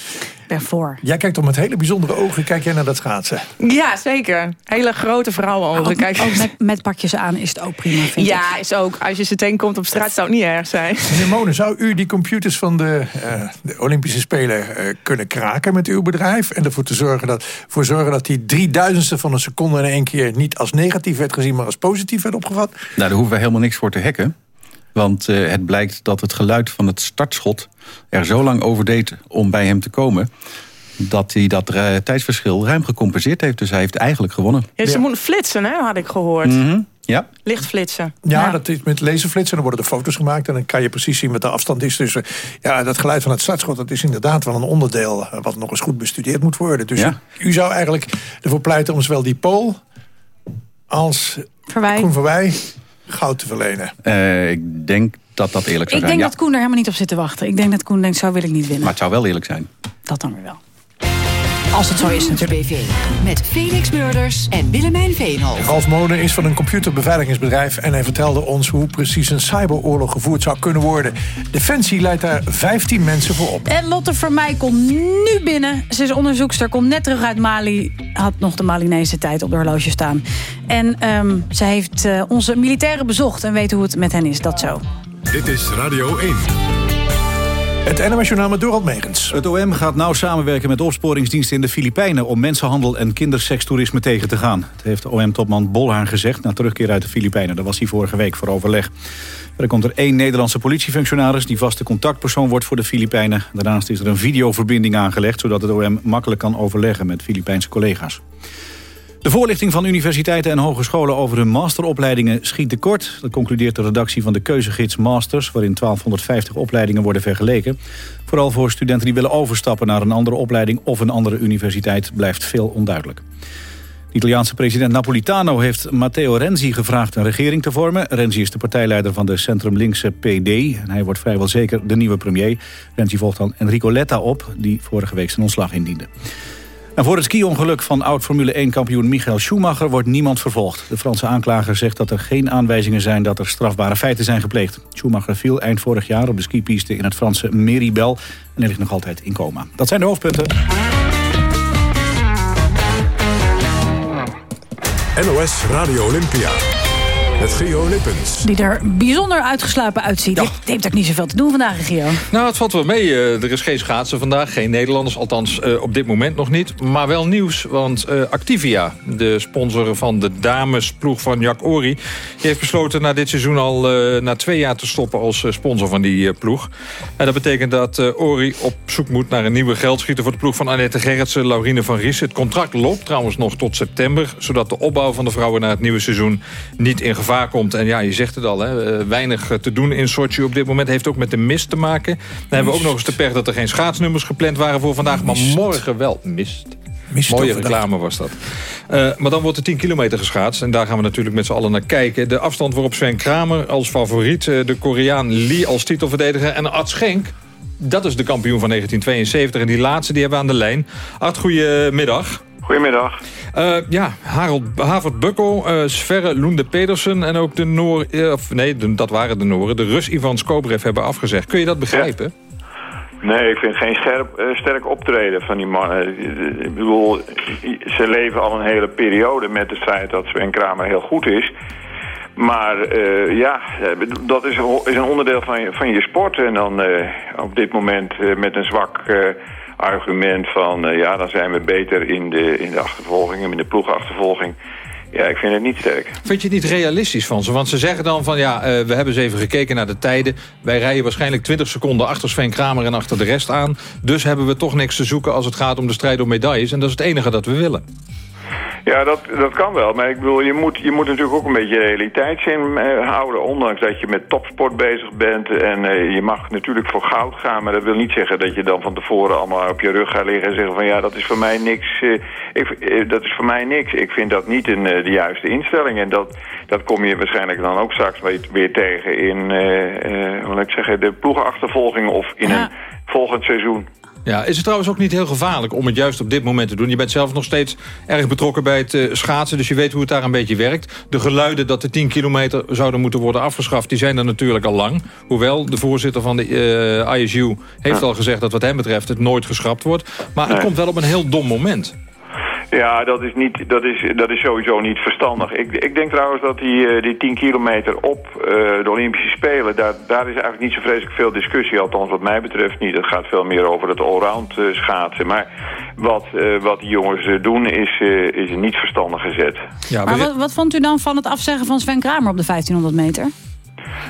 S2: Daarvoor.
S3: Jij kijkt toch met hele bijzondere ogen kijk jij naar dat schaatsen.
S23: Ja, zeker. Hele grote vrouwenogen.
S2: Ook,
S23: Kijk.
S2: ook met, met pakjes aan is het ook prima, vind ik.
S23: Ja, is ook. Als je ze tegenkomt op straat zou het niet erg zijn.
S3: Meneer Monen, zou u die computers van de, eh, de Olympische Spelen eh, kunnen kraken met uw bedrijf? En ervoor te zorgen dat, voor zorgen dat die drieduizendste van een seconde in één keer niet als negatief werd gezien, maar als positief werd opgevat?
S17: Nou, daar hoeven we helemaal niks voor te hacken. Want eh, het blijkt dat het geluid van het startschot er zo lang over deed om bij hem te komen... dat hij dat eh, tijdsverschil ruim gecompenseerd heeft. Dus hij heeft eigenlijk gewonnen.
S23: Ja, ze moeten flitsen, hè, had ik gehoord.
S17: Mhm, Ja.
S23: Licht flitsen.
S3: Ja, dat is met laserflitsen. Dan worden er foto's gemaakt en dan kan je precies zien wat de afstand is. Dus eh, ja, dat geluid van het startschot, dat is inderdaad wel een onderdeel... wat nog eens goed bestudeerd moet worden. Dus
S17: Ja.
S3: u, u zou eigenlijk ervoor pleiten om zowel die Pool als
S2: Verwij.
S3: Koen Verwij goud te verlenen.
S17: Eh, ik denk dat dat eerlijk
S2: Ik
S17: zou
S2: denk
S17: zijn. ja.
S2: dat Koen er helemaal niet op zit te wachten. Ik denk dat Koen denkt, zo wil ik niet winnen.
S17: Maar het zou wel eerlijk zijn.
S2: Dat dan weer wel. Als het zo is natuurlijk.
S10: BV. Met Felix Murders en Willemijn Veenhoff.
S3: Ralf Monen is van een computerbeveiligingsbedrijf... en hij vertelde ons hoe precies een cyberoorlog gevoerd zou kunnen worden. Defensie leidt daar 15 mensen voor op.
S2: En Lotte Vermeij komt nu binnen. Ze is onderzoekster, komt net terug uit Mali. Had nog de Malinese tijd op de horloge staan. En ehm, ze heeft eh, onze militairen bezocht en weet hoe het met hen is. Dat zo.
S1: Dit is Radio 1.
S3: Het NMS Journaal met Dorald Megens.
S4: Het OM gaat nauw samenwerken met opsporingsdiensten in de Filipijnen... om mensenhandel en kindersekstoerisme tegen te gaan. Dat heeft OM-topman Bolhaan gezegd na terugkeer uit de Filipijnen. Daar was hij vorige week voor overleg. Er komt er één Nederlandse politiefunctionaris... die vaste contactpersoon wordt voor de Filipijnen. Daarnaast is er een videoverbinding aangelegd... zodat het OM makkelijk kan overleggen met Filipijnse collega's. De voorlichting van universiteiten en hogescholen over hun masteropleidingen schiet tekort. Dat concludeert de redactie van de keuzegids Masters... waarin 1250 opleidingen worden vergeleken. Vooral voor studenten die willen overstappen naar een andere opleiding... of een andere universiteit blijft veel onduidelijk. De Italiaanse president Napolitano heeft Matteo Renzi gevraagd een regering te vormen. Renzi is de partijleider van de centrum-linkse PD. En hij wordt vrijwel zeker de nieuwe premier. Renzi volgt dan Enrico Letta op, die vorige week zijn ontslag indiende. En voor het ski-ongeluk van oud-Formule 1-kampioen Michael Schumacher wordt niemand vervolgd. De Franse aanklager zegt dat er geen aanwijzingen zijn dat er strafbare feiten zijn gepleegd. Schumacher viel eind vorig jaar op de skipiste in het Franse Meribel en hij ligt nog altijd in coma. Dat zijn de hoofdpunten.
S1: NOS Radio Olympia. Met Geo Lippens.
S2: Die er bijzonder uitgeslapen uitziet. Dit heeft ook niet zoveel te doen vandaag, Gio.
S24: Nou, het valt wel mee. Eh, er is geen schaatsen vandaag. Geen Nederlanders, althans eh, op dit moment nog niet. Maar wel nieuws, want eh, Activia, de sponsor van de damesploeg van Jack Ori... die heeft besloten na dit seizoen al na twee jaar te stoppen als sponsor van die ploeg. En dat betekent dat Ori op zoek moet naar een nieuwe geldschieter... voor de ploeg van Annette Gerritsen, Laurine van Ries. Het contract loopt trouwens nog tot september... zodat de opbouw van de vrouwen naar het nieuwe seizoen niet in gevaar komt. En ja, je zegt het al, hè, weinig te doen in Sochi op dit moment. Heeft ook met de mist te maken. Dan hebben we ook nog eens de pech dat er geen schaatsnummers gepland waren voor vandaag. Maar morgen wel. Mist. Mooie reclame was dat. Uh, maar dan wordt er 10 kilometer geschaatst. En daar gaan we natuurlijk met z'n allen naar kijken. De afstand waarop Sven Kramer als favoriet... De Koreaan Lee als titelverdediger... en Ad Schenk, dat is de kampioen van 1972. En die laatste die hebben we aan de lijn. Ad, goedemiddag.
S25: Goedemiddag.
S24: Uh, ja, Harold, Havert Bukko, uh, Sverre Loende Pedersen en ook de Noor... Uh, of nee, de, dat waren de Nooren. De Rus Ivan Skobrev hebben afgezegd. Kun je dat begrijpen?
S25: Nee, ik vind geen scherp, sterk optreden van die mannen. Ik bedoel, ze leven al een hele periode met het feit dat Sven Kramer heel goed is. Maar ja, dat is, is, een onderdeel van je, van je sport. En dan op dit moment met een zwak argument van... Uh, ja, dan zijn we beter in de, in de achtervolging, in de ploegachtervolging. Ja, ik vind het niet sterk.
S24: Vind je het niet realistisch van ze? Want ze zeggen dan van, ja, uh, we hebben eens even gekeken naar de tijden. Wij rijden waarschijnlijk 20 seconden achter Sven Kramer en achter de rest aan. Dus hebben we toch niks te zoeken als het gaat om de strijd om medailles. En dat is het enige dat we willen.
S25: Ja, dat, dat kan wel. Maar ik bedoel, je moet, je moet natuurlijk ook een beetje realiteitszin uh, houden. Ondanks dat je met topsport bezig bent. En uh, je mag natuurlijk voor goud gaan. Maar dat wil niet zeggen dat je dan van tevoren allemaal op je rug gaat liggen. En zeggen van ja, dat is voor mij niks. Uh, ik, dat is voor mij niks. Ik vind dat niet een, de juiste instelling. En dat, dat kom je waarschijnlijk dan ook straks weer, tegen in hoe ik zeggen, de ploegenachtervolging of in een volgend seizoen.
S24: Ja, is het trouwens ook niet heel gevaarlijk om het juist op dit moment te doen? Je bent zelf nog steeds erg betrokken bij het uh, schaatsen... dus je weet hoe het daar een beetje werkt. De geluiden dat de 10 kilometer zouden moeten worden afgeschaft... die zijn er natuurlijk al lang. Hoewel de voorzitter van de uh, ISU heeft al gezegd... dat wat hem betreft het nooit geschrapt wordt. Maar het komt wel op een heel dom moment.
S25: Ja, dat is, niet, dat is, dat is sowieso niet verstandig. Ik, ik denk trouwens dat die, uh, die 10 kilometer op uh, de Olympische Spelen... Daar, daar is eigenlijk niet zo vreselijk veel discussie. Althans wat mij betreft niet. Het gaat veel meer over het allround uh, schaatsen. Maar wat, wat die jongens doen is, is een niet verstandige zet.
S2: Ja, maar wat, wat vond u dan van het afzeggen van Sven Kramer op de 1500 meter?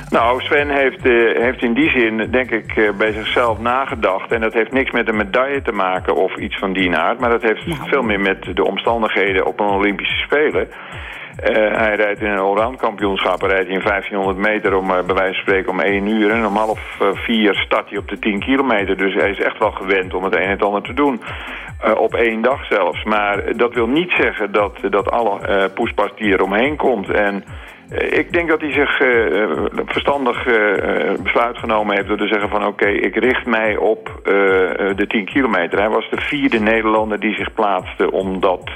S25: Nou, Sven heeft, uh, heeft in die zin, denk ik, uh, bij zichzelf nagedacht. En dat heeft niks met een medaille te maken of iets van die aard. Maar dat heeft nou. veel meer met de omstandigheden op een Olympische Spelen. Uh, hij rijdt in een allround kampioenschap. Hij rijdt in 1500 meter om bij wijze van spreken om 1 uur. En om half vier start hij op de 10 kilometer. Dus hij is echt wel gewend om het een en het ander te doen. op één dag zelfs. Maar dat wil niet zeggen dat, dat alle poespas die er omheen komt... En ik denk dat hij zich uh, verstandig uh, besluit genomen heeft door te zeggen van oké, ik richt mij op de 10 kilometer. Hij was de vierde Nederlander die zich plaatste omdat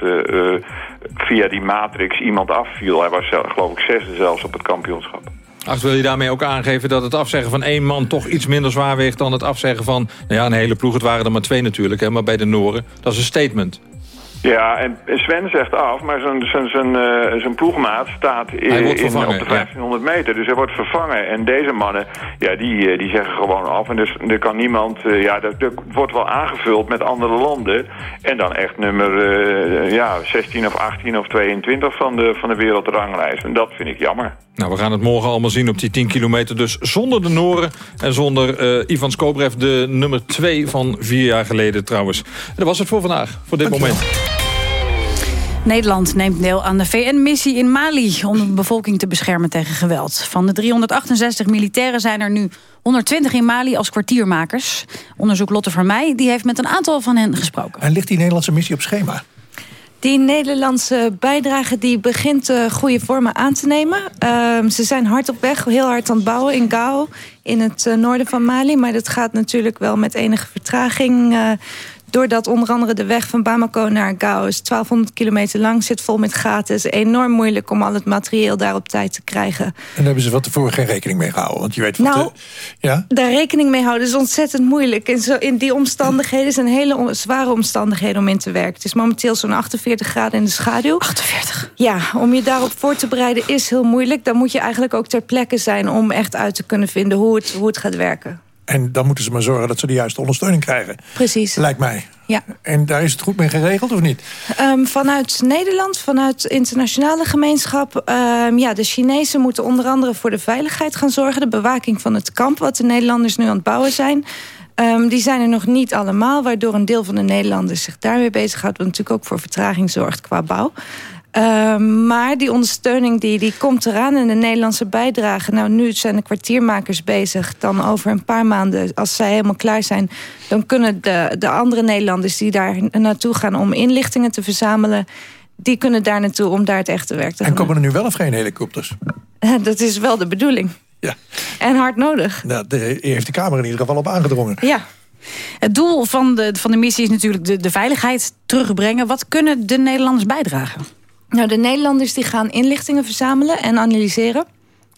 S25: via die matrix iemand afviel. Hij was geloof ik zesde zelfs op het kampioenschap.
S24: Ach, wil je daarmee ook aangeven dat het afzeggen van één man toch iets minder zwaar weegt dan het afzeggen van, nou ja, een hele ploeg. Het waren er maar twee natuurlijk, hè, maar bij de Noren. Dat is een statement.
S25: Ja, en Sven zegt af, maar zijn, zijn, zijn, uh, zijn ploegmaat staat in, op de 1500 meter. Dus hij wordt vervangen. En deze mannen, ja, die, eh, die zeggen gewoon af. En dus er kan niemand, uh, ja, dat, dat, wordt wel aangevuld met andere landen. En dan echt nummer uh, ja, 16 of 18 of 22 van de, van de wereldranglijst. En dat vind ik jammer.
S24: Nou, we gaan het morgen allemaal zien op die 10 kilometer. Dus zonder de Noren en zonder uh, Ivan Skobrev, de nummer 2 van vier jaar geleden trouwens. En dat was het voor vandaag, voor dit moment.
S2: Nederland neemt deel aan de VN-missie in Mali... om de bevolking te beschermen tegen geweld. Van de 368 militairen zijn er nu 120 in Mali als kwartiermakers. Onderzoek Lotte Vermeij die heeft met een aantal van hen gesproken.
S3: En ligt die Nederlandse missie op schema?
S26: Die Nederlandse bijdrage die begint uh, goede vormen aan te nemen. Uh, ze zijn hard op weg, heel hard aan het bouwen in Gao, in het uh, noorden van Mali. Maar dat gaat natuurlijk wel met enige vertraging. Doordat onder andere de weg van Bamako naar Gao is 1200 kilometer lang, zit vol met gaten. Het is enorm moeilijk om al het materieel daar op tijd te krijgen.
S3: En daar hebben ze van tevoren geen rekening mee gehouden. Want je weet wat
S26: Nou,
S3: de, ja?
S26: Daar rekening mee houden is ontzettend moeilijk. En zo, in die omstandigheden zijn hele zware omstandigheden om in te werken. Het is momenteel zo'n 48 graden in de schaduw.
S2: 48?
S26: Ja, om je daarop voor te bereiden is heel moeilijk. Dan moet je eigenlijk ook ter plekke zijn om echt uit te kunnen vinden hoe het, hoe het gaat werken.
S3: En dan moeten ze maar zorgen dat ze de juiste ondersteuning krijgen.
S26: Precies.
S3: Lijkt mij.
S26: Ja.
S3: En daar is het goed mee geregeld of niet?
S26: Ehm, vanuit Nederland, vanuit de internationale gemeenschap... ehm, ja, de Chinezen moeten onder andere voor de veiligheid gaan zorgen. De bewaking van het kamp, wat de Nederlanders nu aan het bouwen zijn. Ehm, die zijn er nog niet allemaal, waardoor een deel van de Nederlanders zich daarmee bezighoudt. Wat natuurlijk ook voor vertraging zorgt qua bouw. Ehm, maar die ondersteuning die, die komt eraan en de Nederlandse bijdrage... nou, nu zijn de kwartiermakers bezig. Dan over een paar maanden, als zij helemaal klaar zijn... dan kunnen de, de andere Nederlanders die daar naartoe gaan... om inlichtingen te verzamelen... die kunnen daar naartoe om daar het echte werk te
S3: En
S26: gaan
S3: komen er nu wel of geen helikopters?
S26: doen. Dat is wel de bedoeling.
S3: Ja.
S26: En hard nodig.
S3: Nou, daar heeft de Kamer in ieder geval op aangedrongen.
S26: Ja.
S2: Het doel van de, van de missie is natuurlijk de, de veiligheid terugbrengen. Wat kunnen de Nederlanders bijdragen?
S26: Nou, de Nederlanders die gaan inlichtingen verzamelen en analyseren.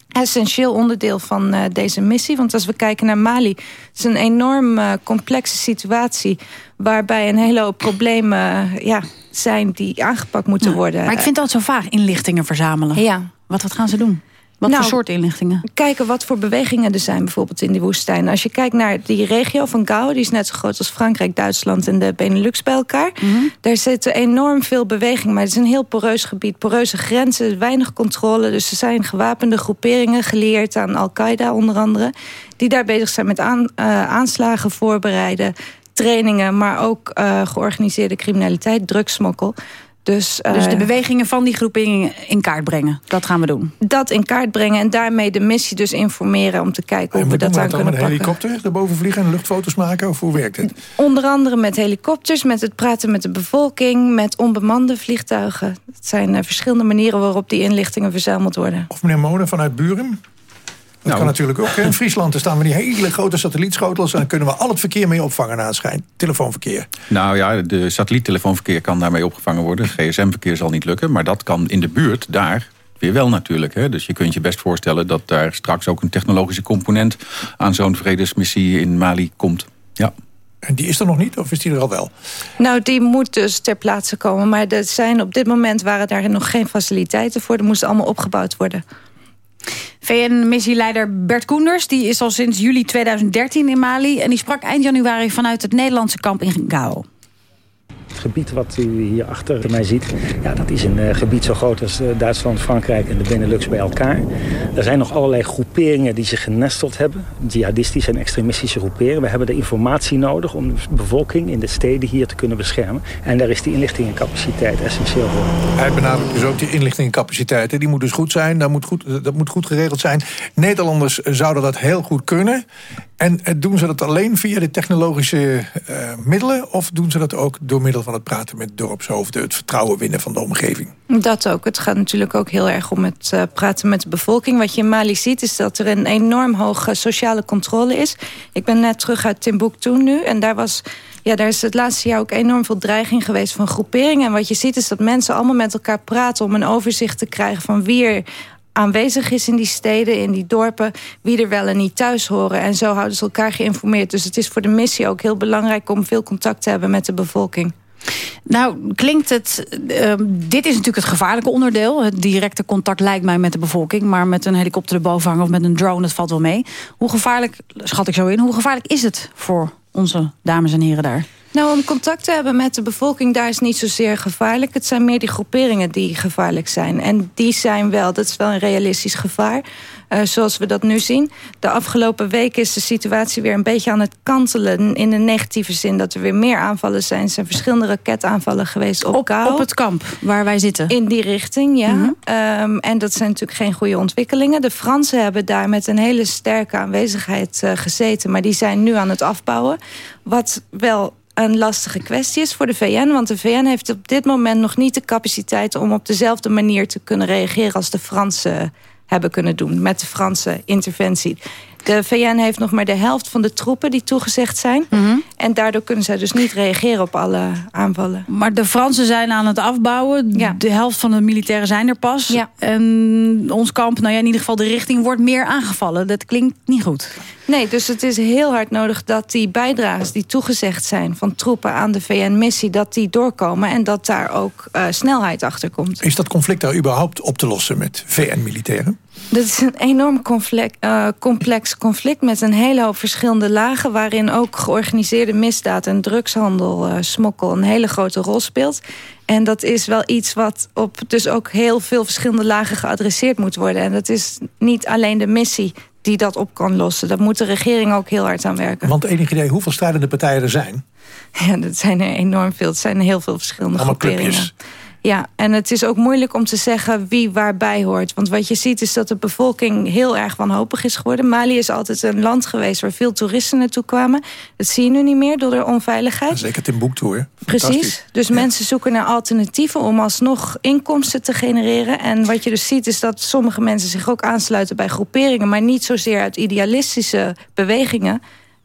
S26: Essentieel onderdeel van eh, deze missie. Want als we kijken naar Mali... het is een enorm eh, complexe situatie... waarbij een hele hoop problemen eh, ja, zijn die aangepakt moeten worden.
S2: Maar ik vind dat zo vaag, inlichtingen verzamelen.
S26: Ja.
S2: Wat, wat gaan ze doen? Wat
S26: Nou,
S2: voor soort inlichtingen?
S26: Kijken wat voor bewegingen er zijn bijvoorbeeld in die woestijn. Als je kijkt naar die regio van Gao... die is net zo groot als Frankrijk, Duitsland en de Benelux bij elkaar. Daar zitten enorm veel beweging. Maar het is een heel poreus gebied. Poreuze grenzen, weinig controle. Dus er zijn gewapende groeperingen geleerd aan Al-Qaeda onder andere... die daar bezig zijn met aan, eh, aanslagen voorbereiden... trainingen, maar ook eh, georganiseerde criminaliteit, drugsmokkel... Dus,
S2: Dus de
S26: eh,
S2: bewegingen van die groeperingen in kaart brengen. Dat gaan we doen.
S26: dat in kaart brengen en daarmee de missie dus informeren... om te kijken hoe we dat aan kunnen
S3: met een
S26: pakken.
S3: helikopter erboven vliegen en luchtfoto's maken? Of hoe werkt het?
S26: Onder andere met helikopters, met het praten met de bevolking... met onbemande vliegtuigen. Het zijn eh, verschillende manieren waarop die inlichtingen verzameld worden.
S3: Of meneer Monen vanuit Buren? Dat
S17: Nou.
S3: kan natuurlijk ook. In Friesland er staan we die hele grote satellietschotels... en daar kunnen we al het verkeer mee opvangen na het schijn. Telefoonverkeer.
S17: Nou ja, de satelliettelefoonverkeer kan daarmee opgevangen worden. GSM-verkeer zal niet lukken, maar dat kan in de buurt daar weer wel natuurlijk. Hè? Dus je kunt je best voorstellen dat daar straks ook een technologische component... aan zo'n vredesmissie in Mali komt. Ja.
S3: En die is er nog niet, of is die er al wel?
S26: Nou, die moet dus ter plaatse komen. Maar er zijn op dit moment waren daar nog geen faciliteiten voor. Er moest allemaal opgebouwd worden.
S2: VN-missieleider Bert Koenders die is al sinds juli 2013 in Mali... en die sprak eind januari vanuit het Nederlandse kamp in Gao.
S27: Het gebied wat u hier achter mij ziet, ja, dat is een eh, gebied zo groot als eh, Duitsland, Frankrijk en de Benelux bij elkaar. Er zijn nog allerlei groeperingen die zich genesteld hebben. Jihadistische en extremistische groeperingen. We hebben de informatie nodig om de bevolking in de steden hier te kunnen beschermen. En daar is die inlichtingencapaciteit essentieel voor.
S3: Hij benadrukt dus ook die inlichtingcapaciteiten. Die moet dus goed zijn, dat moet goed, dat moet goed geregeld zijn. Nederlanders zouden dat heel goed kunnen. En eh, doen ze dat alleen via de technologische eh, middelen... of doen ze dat ook door middel van het praten met dorpshoofden... het vertrouwen winnen van de omgeving?
S26: Dat ook. Het gaat natuurlijk ook heel erg om het eh, praten met de bevolking. Wat je in Mali ziet is dat er een enorm hoge sociale controle is. Ik ben net terug uit Timbuktu nu. En daar, was, ja, daar is het laatste jaar ook enorm veel dreiging geweest van groeperingen. En wat je ziet is dat mensen allemaal met elkaar praten... om een overzicht te krijgen van wie er aanwezig is in die steden, in die dorpen... wie er wel en niet thuis horen. En zo houden ze elkaar geïnformeerd. Dus het is voor de missie ook heel belangrijk... om veel contact te hebben met de bevolking.
S2: Nou, klinkt het... eh, dit is natuurlijk het gevaarlijke onderdeel. Het directe contact lijkt mij met de bevolking. Maar met een helikopter erboven hangen of met een drone, dat valt wel mee. Hoe gevaarlijk, schat ik zo in, hoe gevaarlijk is het voor onze dames en heren daar?
S26: Nou, om contact te hebben met de bevolking, daar is niet zozeer gevaarlijk. Het zijn meer die groeperingen die gevaarlijk zijn. En die zijn wel, dat is wel een realistisch gevaar. eh, zoals we dat nu zien. De afgelopen weken is de situatie weer een beetje aan het kantelen. In de negatieve zin dat er weer meer aanvallen zijn. Er zijn verschillende raketaanvallen geweest op,
S2: Op, op het kamp waar wij zitten.
S26: In die richting, ja.
S2: Mhm.
S26: Ehm, en dat zijn natuurlijk geen goede ontwikkelingen. De Fransen hebben daar met een hele sterke aanwezigheid eh, gezeten... maar die zijn nu aan het afbouwen. Wat wel een lastige kwestie is voor de VN. Want de VN heeft op dit moment nog niet de capaciteit... om op dezelfde manier te kunnen reageren als de Fransen hebben kunnen doen. Met de Franse interventie. De VN heeft nog maar de helft van de troepen die toegezegd zijn. En daardoor kunnen zij dus niet reageren op alle aanvallen.
S2: Maar de Fransen zijn aan het afbouwen. De helft van de militairen zijn er pas. En ons kamp, nou ja, in ieder geval de richting wordt meer aangevallen. Dat klinkt niet goed.
S26: Nee, dus het is heel hard nodig dat die bijdrages die toegezegd zijn... van troepen aan de VN-missie, dat die doorkomen... en dat daar ook uh, snelheid achter komt.
S3: Is dat conflict daar überhaupt op te lossen met VN-militairen?
S26: Dat is een enorm conflict, uh, complex conflict met een hele hoop verschillende lagen... waarin ook georganiseerde misdaad en drugshandel, uh, smokkel... een hele grote rol speelt. En dat is wel iets wat op dus ook heel veel verschillende lagen geadresseerd moet worden. En dat is niet alleen de missie die dat op kan lossen. Daar moet de regering ook heel hard aan werken.
S3: Want enig idee hoeveel strijdende partijen er zijn?
S26: Ja, dat zijn er enorm veel. Het zijn heel veel verschillende Allemaal groeperingen. Clubjes. Ja, en het is ook moeilijk om te zeggen wie waarbij hoort. Want wat je ziet is dat de bevolking heel erg wanhopig is geworden. Mali is altijd een land geweest waar veel toeristen naartoe kwamen. Dat zie je nu niet meer door de onveiligheid.
S3: Zeker Timbuktu, hè?
S26: Precies. Dus mensen zoeken naar alternatieven om alsnog inkomsten te genereren. En wat je dus ziet is dat sommige mensen zich ook aansluiten bij groeperingen... maar niet zozeer uit idealistische bewegingen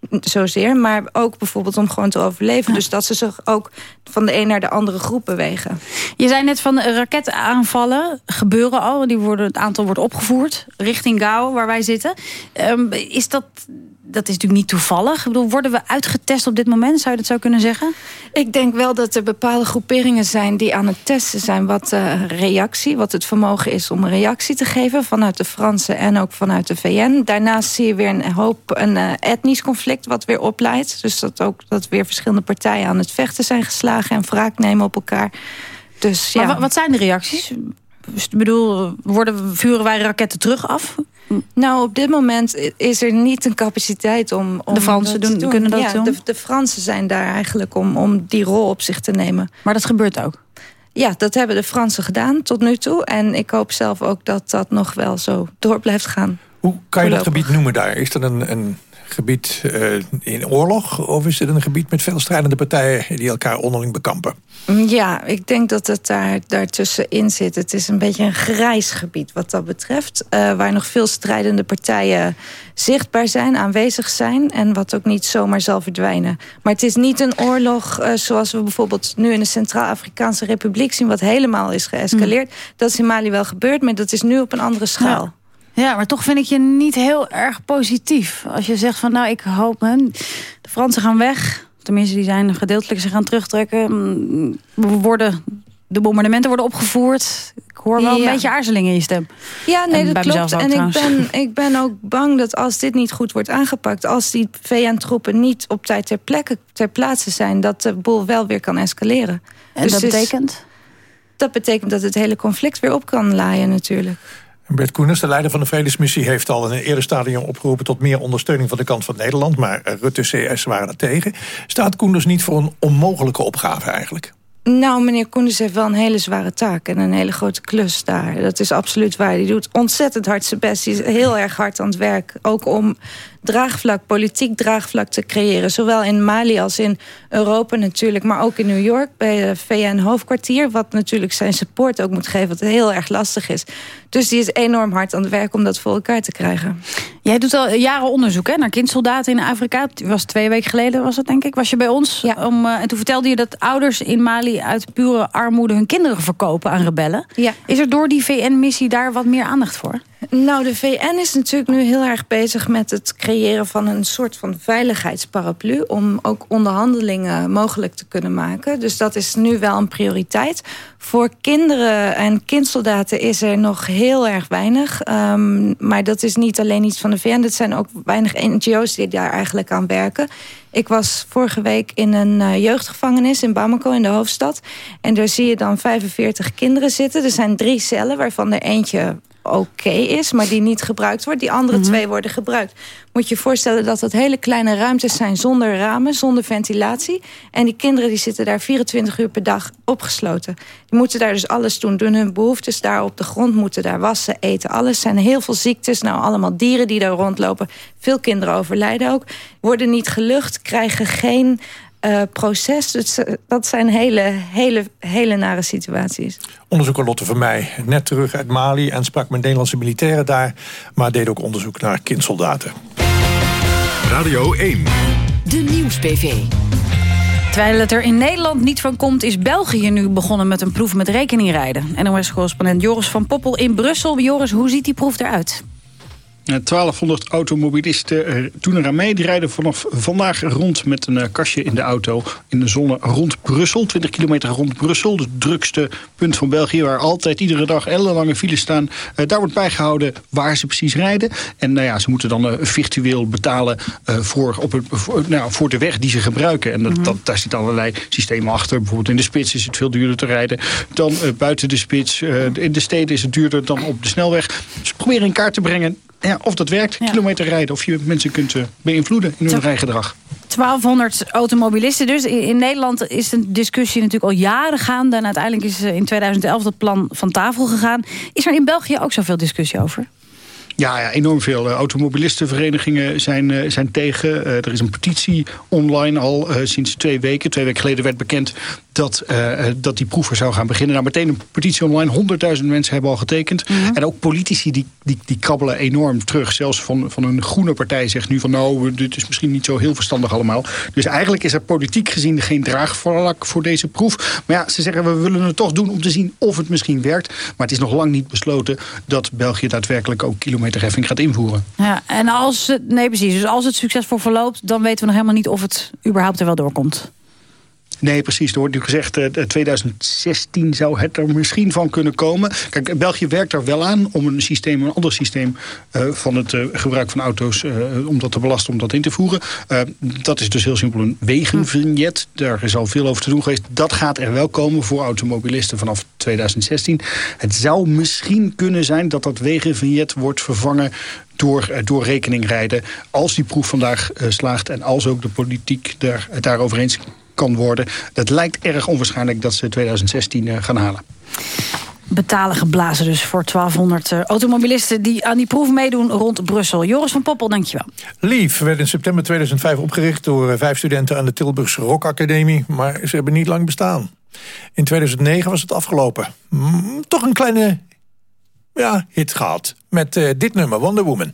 S26: zozeer, maar ook bijvoorbeeld om gewoon te overleven. Dus dat ze zich ook van de een naar de andere groep bewegen.
S2: Je zei net van raketaanvallen gebeuren al. Die worden, het aantal wordt opgevoerd richting Gao, waar wij zitten. Um, is dat dat is natuurlijk niet toevallig. Ik bedoel, worden we uitgetest op dit moment? Zou je dat zo kunnen zeggen?
S26: Ik denk wel dat er bepaalde groeperingen zijn die aan het testen zijn... wat de reactie, wat het vermogen is om een reactie te geven... vanuit de Fransen en ook vanuit de VN. Daarnaast zie je weer een hoop een uh, etnisch conflict wat weer opleidt. Dus dat ook dat weer verschillende partijen aan het vechten zijn geslagen... en wraak nemen op elkaar. Dus,
S2: ja. Maar wat zijn de reacties? Ik bedoel, worden, vuren wij raketten terug af?
S26: Nou, op dit moment is er niet een capaciteit om... om
S2: de Fransen doen, doen, kunnen dat
S26: ja,
S2: doen?
S26: De, de Fransen zijn daar eigenlijk om, om die rol op zich te nemen.
S2: Maar dat gebeurt ook?
S26: Ja, dat hebben de Fransen gedaan tot nu toe. En ik hoop zelf ook dat dat nog wel zo door blijft gaan.
S3: Hoe kan je dat gebied noemen daar? Is er een, een gebied uh, in oorlog? Of is het een gebied met veel strijdende partijen die elkaar onderling bekampen?
S26: Ja, ik denk dat het daar daartussenin zit. Het is een beetje een grijs gebied wat dat betreft. Uh, waar nog veel strijdende partijen zichtbaar zijn, aanwezig zijn. En wat ook niet zomaar zal verdwijnen. Maar het is niet een oorlog uh, zoals we bijvoorbeeld nu in de Centraal-Afrikaanse Republiek zien. Wat helemaal is geëscaleerd. Mm. Dat is in Mali wel gebeurd, maar dat is nu op een andere schaal.
S2: Ja. Ja, maar toch vind ik je niet heel erg positief. Als je zegt van nou, ik hoop... Hè, de Fransen gaan weg. Tenminste, die zijn gedeeltelijk ze gaan terugtrekken. We worden, de bombardementen worden opgevoerd. Ik hoor wel ja. een beetje aarzeling in je stem.
S26: Ja, nee, en dat klopt. En ik ben, ik ben ook bang dat als dit niet goed wordt aangepakt... als die VN-troepen niet op tijd ter, plekke, ter plaatse zijn... dat de boel wel weer kan escaleren.
S2: En dus dat betekent?
S26: Dat betekent dat het hele conflict weer op kan laaien natuurlijk.
S3: Bert Koeners, de leider van de Vredesmissie... heeft al in een eerder stadium opgeroepen tot meer ondersteuning van de kant van Nederland. Maar Rutte CS waren er tegen. Staat Koenders niet voor een onmogelijke opgave eigenlijk?
S26: Nou, meneer Koenders heeft wel een hele zware taak en een hele grote klus daar. Dat is absoluut waar. Die doet ontzettend hard zijn best. Die is heel erg hard aan het werk. Ook om draagvlak, politiek draagvlak te creëren. Zowel in Mali als in Europa natuurlijk. Maar ook in New York bij de VN-hoofdkwartier. Wat natuurlijk zijn support ook moet geven. Wat heel erg lastig is. Dus die is enorm hard aan het werk om dat voor elkaar te krijgen.
S2: Jij doet al jaren onderzoek hè, naar kindsoldaten in Afrika. Het was twee weken geleden, was het denk ik. Was je bij ons?
S26: Ja.
S2: Om, uh, en toen vertelde je dat ouders in Mali uit pure armoede... hun kinderen verkopen aan rebellen.
S26: Ja.
S2: Is er door die VN-missie daar wat meer aandacht voor?
S26: Nou, de VN is natuurlijk nu heel erg bezig met het creëren van een soort van veiligheidsparaplu... om ook onderhandelingen mogelijk te kunnen maken. Dus dat is nu wel een prioriteit. Voor kinderen en kindsoldaten is er nog heel erg weinig. Um, maar dat is niet alleen iets van de VN. Dat zijn ook weinig NGO's die daar eigenlijk aan werken. Ik was vorige week in een uh, jeugdgevangenis in Bamako in de hoofdstad. En daar zie je dan 45 kinderen zitten. Er zijn drie cellen waarvan er eentje oké okay is, maar die niet gebruikt wordt. Die andere mm -hmm. twee worden gebruikt. Moet je je voorstellen dat dat hele kleine ruimtes zijn zonder ramen, zonder ventilatie. En die kinderen die zitten daar 24 uur per dag opgesloten. Die moeten daar dus alles doen, doen hun behoeftes daar op de grond, moeten daar wassen, eten, alles. Er zijn heel veel ziektes, nou allemaal dieren die daar rondlopen. Veel kinderen overlijden ook. Worden niet gelucht, krijgen geen uh, proces. Dus, uh, dat zijn hele, hele, hele nare situaties.
S3: Onderzoeker Lotte van mij, net terug uit Mali... en sprak met Nederlandse militairen daar... maar deed ook onderzoek naar kindsoldaten.
S1: Radio 1.
S10: de Nieuws-PV.
S2: Terwijl het er in Nederland niet van komt... is België nu begonnen met een proef met rekeningrijden. NOS-correspondent Joris van Poppel in Brussel. Joris, hoe ziet die proef eruit?
S28: 1200 automobilisten eh, doen eraan mee. Die rijden vanaf vandaag rond met een eh, kastje in de auto in de zone rond Brussel. 20 kilometer rond Brussel, het drukste punt van België... waar altijd iedere dag ellenlange files staan. Daar wordt bijgehouden waar ze precies rijden. En nou ja, ze moeten dan virtueel betalen voor, op het, voor, nou, voor de weg die ze gebruiken. En dat, -hmm. dat, daar zitten allerlei systemen achter. Bijvoorbeeld in de spits is het veel duurder te rijden dan buiten de spits. in de steden is het duurder dan op de snelweg. Ze proberen in kaart te brengen ja, of dat werkt, ja. kilometer rijden. Of je mensen kunt uh, beïnvloeden in hun rijgedrag.
S2: 1200 automobilisten dus. In, Nederland is de discussie natuurlijk al jaren gaande. En uiteindelijk is in 2011 dat plan van tafel gegaan. Is er in België ook zoveel discussie over?
S28: Ja, ja, enorm veel. Uh, automobilistenverenigingen zijn, zijn tegen. Er is een petitie online al sinds twee weken. Twee weken geleden werd bekend dat, dat die proeven zou gaan beginnen. Nou, meteen een petitie online. 100.000 mensen hebben al getekend. Mm -hmm. En ook politici die, die, die krabbelen enorm terug. Zelfs van, van een groene partij zegt nu van... nou, dit is misschien niet zo heel verstandig allemaal. Dus eigenlijk is er politiek gezien geen draagvlak voor deze proef. Maar ja, ze zeggen we willen het toch doen om te zien of het misschien werkt. Maar het is nog lang niet besloten dat België daadwerkelijk ook kilometerheffing gaat invoeren.
S2: Ja, en als het, nee precies, dus als het succesvol verloopt... dan weten we nog helemaal niet of het überhaupt er wel doorkomt.
S28: Nee, precies. Er wordt nu gezegd, uh, 2016 zou het er misschien van kunnen komen. Kijk, België werkt er wel aan om een systeem, een ander systeem uh, van het uh, gebruik van auto's, om dat te belasten, om dat in te voeren. dat is dus heel simpel een wegenvignet. Daar is al veel over te doen geweest. Dat gaat er wel komen voor automobilisten vanaf 2016. Het zou misschien kunnen zijn dat dat wegenvignet wordt vervangen door, door rekening rijden. Als die proef vandaag slaagt en als ook de politiek daar, het daarover eens kan worden. Het lijkt erg onwaarschijnlijk dat ze 2016 uh, gaan halen.
S2: Betalen geblazen dus voor 1200 uh, automobilisten die aan die proef meedoen rond Brussel. Joris van Poppel, dankjewel.
S3: Lief werd in september 2005 opgericht door uh, vijf studenten aan de Tilburgse Rock Academie. Maar ze hebben niet lang bestaan. In 2009 was het afgelopen. Mm, toch een kleine ja, hit gehad met uh, dit nummer, Wonder Woman.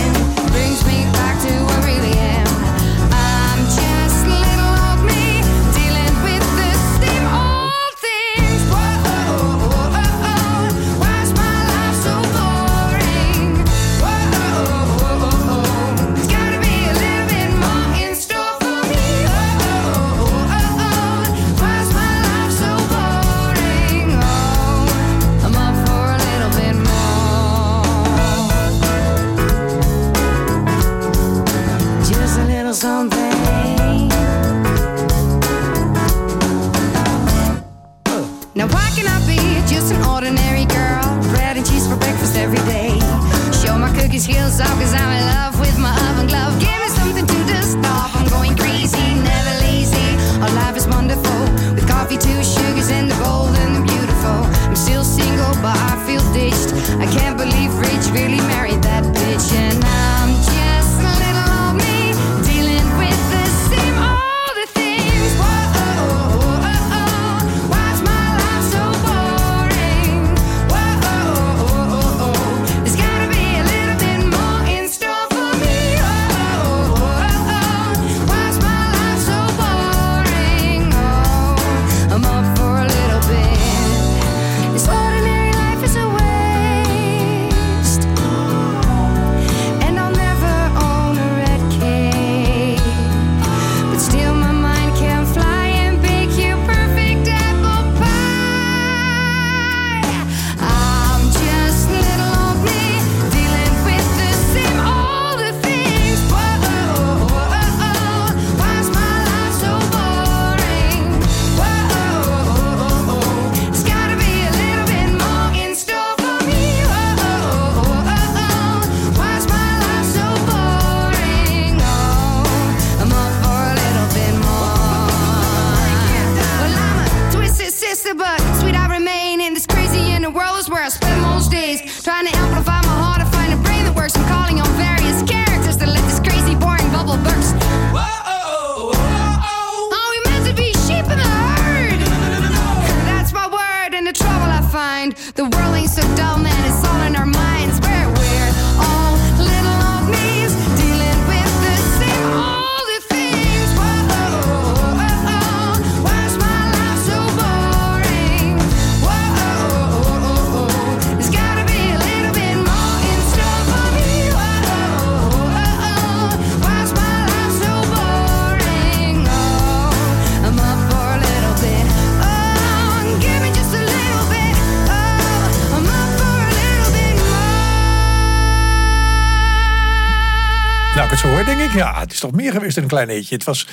S3: Meer geweest dan een klein eetje. Het was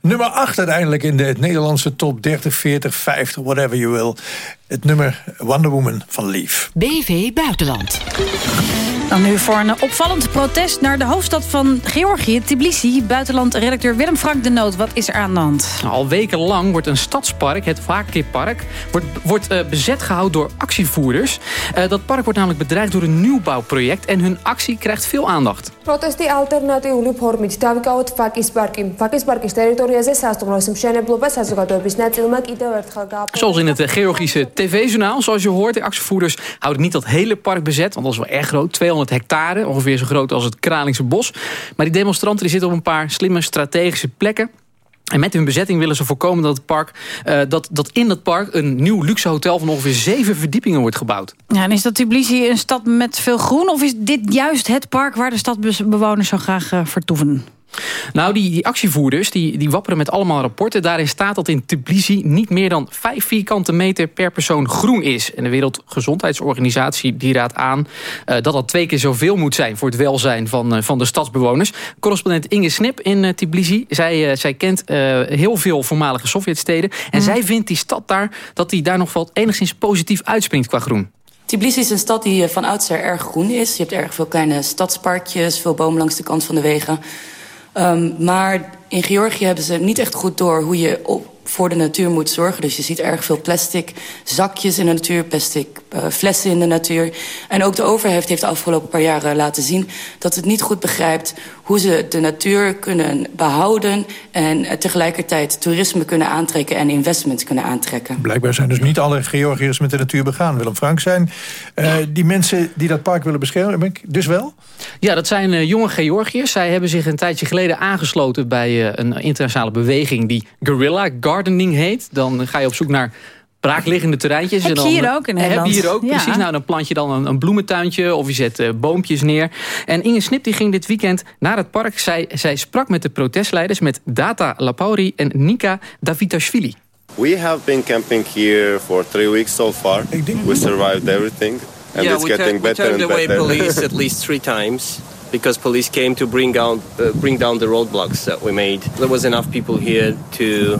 S3: nummer 8 uiteindelijk in de Nederlandse top 30, 40, 50, whatever you will. Het nummer Wonder Woman van Lief.
S10: BV Buitenland.
S2: Dan nu voor een opvallend protest naar de hoofdstad van Georgië, Tbilisi. Buitenland-redacteur Willem Frank de Noot. Wat is er aan de hand?
S29: Al wekenlang wordt een stadspark, het Vakirpark, wordt, wordt uh, bezet gehouden door actievoerders. Uh, dat park wordt namelijk bedreigd door een nieuwbouwproject en hun actie krijgt veel aandacht.
S30: პროტესტი ალტერნატიული ფორმით დავიკავოთ ფაკის პარკი. ფაკის პარკის ტერიტორიაზე სასტუმროს მშენებლობა საზოგადოების ნაწილმა კიდევ ერთხელ გააფორმა.
S29: Zoals in het uh, Georgische tv-journaal, zoals je hoort. De actievoerders houden niet dat hele park bezet, want dat is wel erg groot. 200 hectare, ongeveer zo groot als het Kralingse bos. Maar die demonstranten die zitten op een paar slimme strategische plekken. En met hun bezetting willen ze voorkomen dat, het park, uh, dat, dat in dat park een nieuw luxe hotel van ongeveer zeven verdiepingen wordt gebouwd.
S2: Ja, en is dat Tbilisi een stad met veel groen? Of is dit juist het park waar de stadbewoners zo graag uh, vertoeven?
S29: Nou, die, die actievoerders die, die wapperen met allemaal rapporten. Daarin staat dat in Tbilisi niet meer dan 5 vierkante meter per persoon groen is. En de Wereldgezondheidsorganisatie die raadt aan uh, dat dat twee keer zoveel moet zijn voor het welzijn van, uh, van de stadsbewoners. Correspondent Inge Snip in uh, Tbilisi, zij, zij kent heel veel voormalige Sovjetsteden. En mm. zij vindt die stad daar, dat die daar nog wel enigszins positief uitspringt qua groen.
S31: Tbilisi is een stad die van oudsher erg groen is. Je hebt erg veel kleine stadsparkjes, veel bomen langs de kant van de wegen. Um, maar in Georgië hebben ze niet echt goed door hoe je voor de natuur moet zorgen. Dus je ziet erg veel plastic zakjes in de natuur, plastic uh, flessen in de natuur. En ook de overheid heeft de afgelopen paar jaren laten zien... dat het niet goed begrijpt hoe ze de natuur kunnen behouden... en tegelijkertijd toerisme kunnen aantrekken en investments kunnen aantrekken.
S3: Blijkbaar zijn dus niet alle Georgiërs met de natuur begaan. Willem Frank zijn uh, die mensen die dat park willen beschermen, dus wel?
S29: Ja, dat zijn uh, jonge Georgiërs. Zij hebben zich een tijdje geleden aangesloten bij uh, een internationale beweging... die Guerrilla Gardening heet. Dan ga je op zoek naar braakliggende terreintjes.
S2: Heb je
S29: en dan,
S2: hier ook in Nederland.
S29: Heb je hier ook,
S2: ja.
S29: precies. Nou, dan plant je dan een, een bloementuintje of je zet uh, boompjes neer. En Inge Snip die ging dit weekend naar het park. Zij, zij sprak met de protestleiders, met Data Lapauri en Nika Davitashvili.
S32: We have been camping here for three weeks so far. We survived everything. And
S33: yeah,
S32: it's getting
S33: turned,
S32: better
S33: we turned
S32: and
S33: away
S32: better.
S33: police at least three times because police came to bring down, uh, bring down the roadblocks that we made. There was enough people here to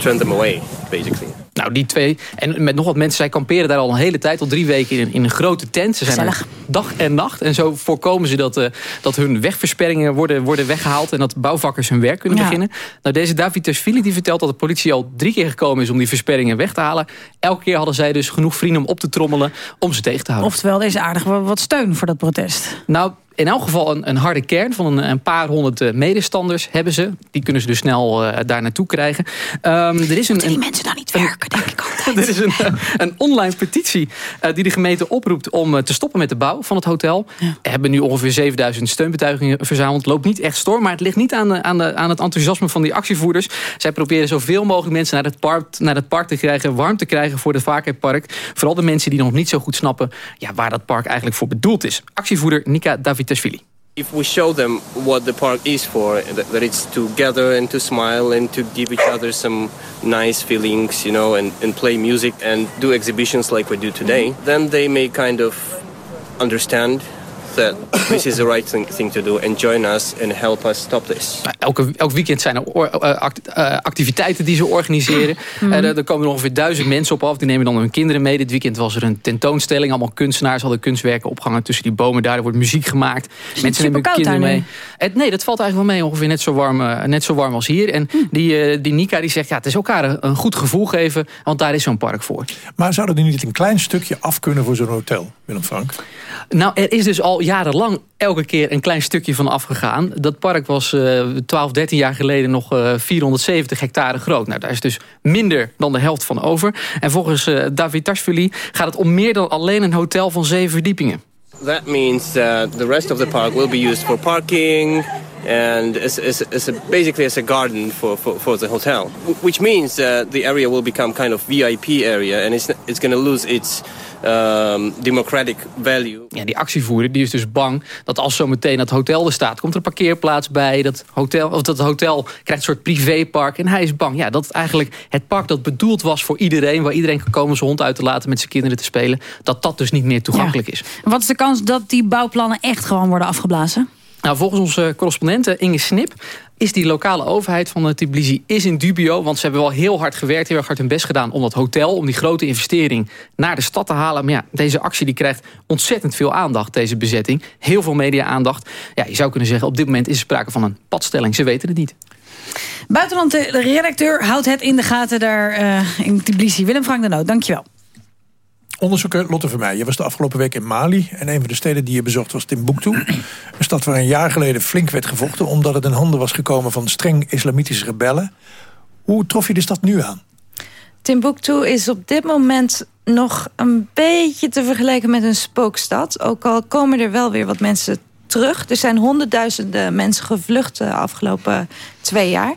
S33: turn them away, basically.
S29: Nou, die twee. En met nog wat mensen, zij kamperen daar al een hele tijd, al drie weken in, in een grote tent. Ze zijn dag en nacht. En zo voorkomen ze dat, uh, dat hun wegversperringen worden, worden weggehaald. En dat bouwvakkers hun werk kunnen ja. beginnen. Nou, deze David Tersvili die vertelt dat de politie al drie keer gekomen is om die versperringen weg te halen. Elke keer hadden zij dus genoeg vrienden om op te trommelen om ze tegen te houden.
S2: Oftewel, is aardig wat steun voor dat protest.
S29: Nou, in elk geval een, een, harde kern van een, een paar honderd uh, medestanders hebben ze. Die kunnen ze dus snel uh, daar naartoe krijgen. Um, er is een,
S2: die mensen dan niet werken, denk ik altijd.
S29: er is een, een online petitie uh, die de gemeente oproept om te stoppen met de bouw van het hotel. Ja. We hebben nu ongeveer 7000 steunbetuigingen verzameld. Het loopt niet echt storm, maar het ligt niet aan, de, aan, de, aan het enthousiasme van die actievoerders. Zij proberen zoveel mogelijk mensen naar het park, naar het park te krijgen, warm te krijgen voor het Vakerpark. Vooral de mensen die nog niet zo goed snappen ja, waar dat park eigenlijk voor bedoeld is. Actievoerder Nika David
S33: If we show them what the park is for, that it's to gather and to smile and to give each other some nice feelings, you know, and, and play music and do exhibitions like we do today, then they may kind of understand that this is the right thing, to do and join us and help us stop this.
S29: Elke, elk weekend zijn er or, uh, act, uh, activiteiten die ze organiseren. Mm uh, er komen er ongeveer duizend mensen op af. Die nemen dan hun kinderen mee. Dit weekend was er een tentoonstelling. Allemaal kunstenaars hadden kunstwerken opgehangen tussen die bomen. Daar wordt muziek gemaakt.
S2: Is
S29: mensen
S2: nemen hun kinderen mee.
S29: Het, nee, dat valt eigenlijk wel mee. Ongeveer net zo warm, net zo warm als hier. En hm. die, die Nika die zegt, ja, het is elkaar een, een goed gevoel geven. Want daar is zo'n park voor.
S3: Maar zouden die niet een klein stukje af kunnen voor zo'n hotel, Willem Frank?
S29: Nou, er is dus al jarenlang elke keer een klein stukje van afgegaan. Dat park was uh, 12, 13 jaar geleden nog uh, 470 hectare groot. Nou, daar is dus minder dan de helft van over. En volgens uh, David Tashvili gaat het om meer dan alleen een hotel van zeven verdiepingen.
S33: That means that the rest of the park will be used for parking and it's, it's, it's a, basically it's a garden for, for, for the hotel. Which means that the area will become kind of VIP area and it's, it's going to lose its um, democratic value.
S29: Ja, die actievoerder die is dus bang dat als zo meteen dat hotel er staat... komt er een parkeerplaats bij, dat hotel, of dat hotel krijgt een soort privépark. En hij is bang ja, dat eigenlijk het park dat bedoeld was voor iedereen... waar iedereen kan komen zijn hond uit te laten met zijn kinderen te spelen... dat dat dus niet meer toegankelijk
S2: ja.
S29: is.
S2: Wat is de kans dat die bouwplannen echt gewoon worden afgeblazen?
S29: Nou, volgens onze correspondente Inge Snip is die lokale overheid van de Tbilisi is in dubio. Want ze hebben wel heel hard gewerkt, heel erg hard hun best gedaan... om dat hotel, om die grote investering naar de stad te halen. Maar ja, deze actie die krijgt ontzettend veel aandacht, deze bezetting. Heel veel media-aandacht. Ja, je zou kunnen zeggen, op dit moment is er sprake van een padstelling. Ze weten het niet.
S2: Buitenland, de redacteur houdt het in de gaten daar uh, in Tbilisi. Willem Frank de Noot, dankjewel.
S3: Onderzoeker Lotte Vermeij, je was de afgelopen week in Mali... en een van de steden die je bezocht was Timbuktu. Een stad waar een jaar geleden flink werd gevochten... omdat het in handen was gekomen van streng islamitische rebellen. Hoe trof je de stad nu aan?
S26: Timbuktu is op dit moment nog een beetje te vergelijken met een spookstad. Ook al komen er wel weer wat mensen terug. Er zijn honderdduizenden mensen gevlucht de afgelopen twee jaar...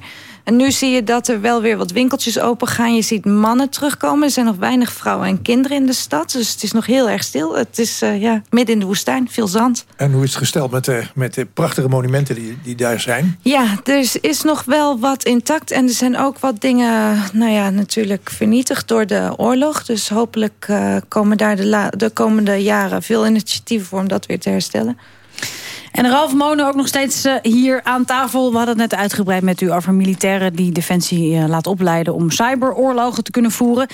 S26: En nu zie je dat er wel weer wat winkeltjes open gaan. Je ziet mannen terugkomen. Er zijn nog weinig vrouwen en kinderen in de stad. Dus het is nog heel erg stil. Het is uh, ja, midden in de woestijn, veel zand.
S3: En hoe is het gesteld met de, met de prachtige monumenten die, die daar zijn?
S26: Ja, er is nog wel wat intact. En er zijn ook wat dingen, nou ja, natuurlijk vernietigd door de oorlog. Dus hopelijk uh, komen daar de, de komende jaren veel initiatieven voor om dat weer te herstellen.
S2: En Ralf Monen ook nog steeds uh, hier aan tafel. We hadden het net uitgebreid met u over militairen... die Defensie uh, laat opleiden om cyberoorlogen te kunnen voeren.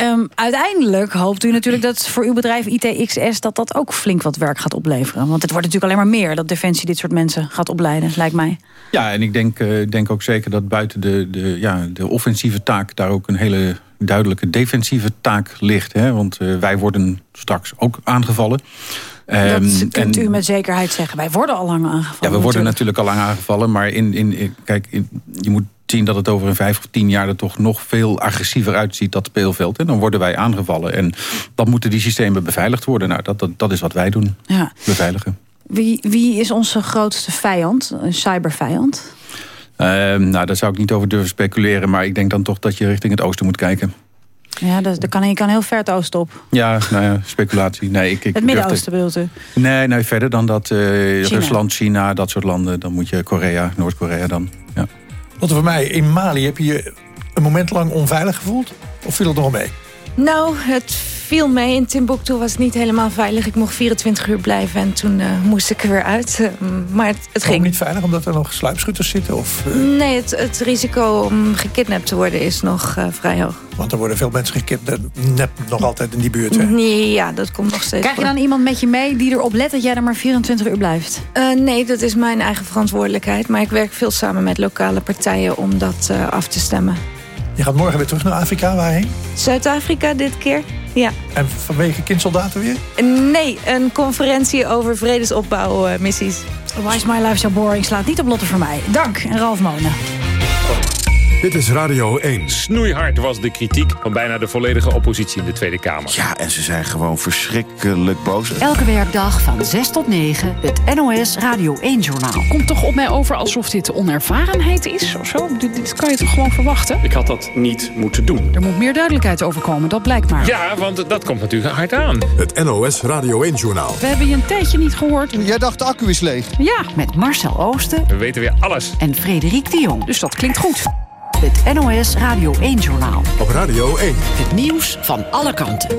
S2: Um, uiteindelijk hoopt u natuurlijk dat voor uw bedrijf ITXS... dat dat ook flink wat werk gaat opleveren. Want het wordt natuurlijk alleen maar meer... dat Defensie dit soort mensen gaat opleiden, lijkt mij.
S17: Ja, en ik denk, uh, denk ook zeker dat buiten de, de, ja, de offensieve taak... daar ook een hele duidelijke defensieve taak ligt. Hè? Want wij worden straks ook aangevallen...
S2: Dat um, kunt en, u met zekerheid zeggen. Wij worden al lang aangevallen.
S17: Ja, we worden natuurlijk, al lang aangevallen. Maar in, in, kijk, in, je moet zien dat het over een vijf of tien jaar... er toch nog veel agressiever uitziet, dat speelveld. En dan worden wij aangevallen. En dan moeten die systemen beveiligd worden. Nou, dat, dat, dat is wat wij doen. Ja. Beveiligen.
S2: Wie, wie is onze grootste vijand? Een cybervijand?
S17: Uh, nou, daar zou ik niet over durven speculeren. Maar ik denk dan toch dat je richting het oosten moet kijken.
S2: Ja, dat, dat kan, je kan heel ver het oosten op.
S17: Ja, nou ja, speculatie. Nee, ik, ik
S2: het Midden-Oosten bedoelt u?
S17: Nee, nee, verder dan dat uh, China. Rusland, China, dat soort landen. Dan moet je Korea, Noord-Korea dan. Ja.
S3: Wat voor mij, in Mali heb je je een moment lang onveilig gevoeld? Of viel het nog mee?
S26: Nou, het viel mee. In Timbuktu was het niet helemaal veilig. Ik mocht 24 uur blijven en toen uh, moest ik er weer uit. Uh, maar het, het ging.
S3: niet veilig omdat er nog sluipschutters zitten? Of,
S26: uh... Nee, het, het, risico om gekidnapt te worden is nog vrij hoog.
S3: Want er worden veel mensen gekidnapt, nog altijd in die buurt. Hè?
S26: Nee, ja, dat komt nog steeds
S2: Krijg je dan iemand met je mee die erop let dat jij er maar 24 uur blijft?
S26: nee, dat is mijn eigen verantwoordelijkheid. Maar ik werk veel samen met lokale partijen om dat af te stemmen.
S3: Je gaat morgen weer terug naar Afrika, waarheen?
S26: Zuid-Afrika dit keer, ja.
S3: En vanwege kindsoldaten weer?
S26: Nee, een conferentie over vredesopbouwmissies.
S2: Why is my life so boring? Slaat niet op Lotte voor mij. Dank en Ralf Monen.
S1: Dit is Radio 1.
S34: Snoeihard was de kritiek van bijna de volledige oppositie in de Tweede Kamer.
S35: Ja, en ze zijn gewoon verschrikkelijk boos.
S10: Elke werkdag van 6 tot 9, het NOS Radio 1-journaal.
S18: Komt toch op mij over alsof dit onervarenheid is of zo? Dit, dit, kan je toch gewoon verwachten?
S34: Ik had dat niet moeten doen.
S18: Er moet meer duidelijkheid over komen, dat blijkt maar.
S34: Ja, want dat komt natuurlijk hard aan.
S1: Het NOS Radio 1-journaal.
S18: We hebben je een tijdje niet gehoord.
S35: Jij dacht de accu is leeg?
S18: Ja.
S10: Met Marcel Oosten.
S34: We weten weer alles.
S10: En Frederik de Jong.
S18: Dus dat klinkt goed.
S10: Het NOS Radio 1-journaal.
S1: Op Radio 1.
S10: Het nieuws van alle kanten.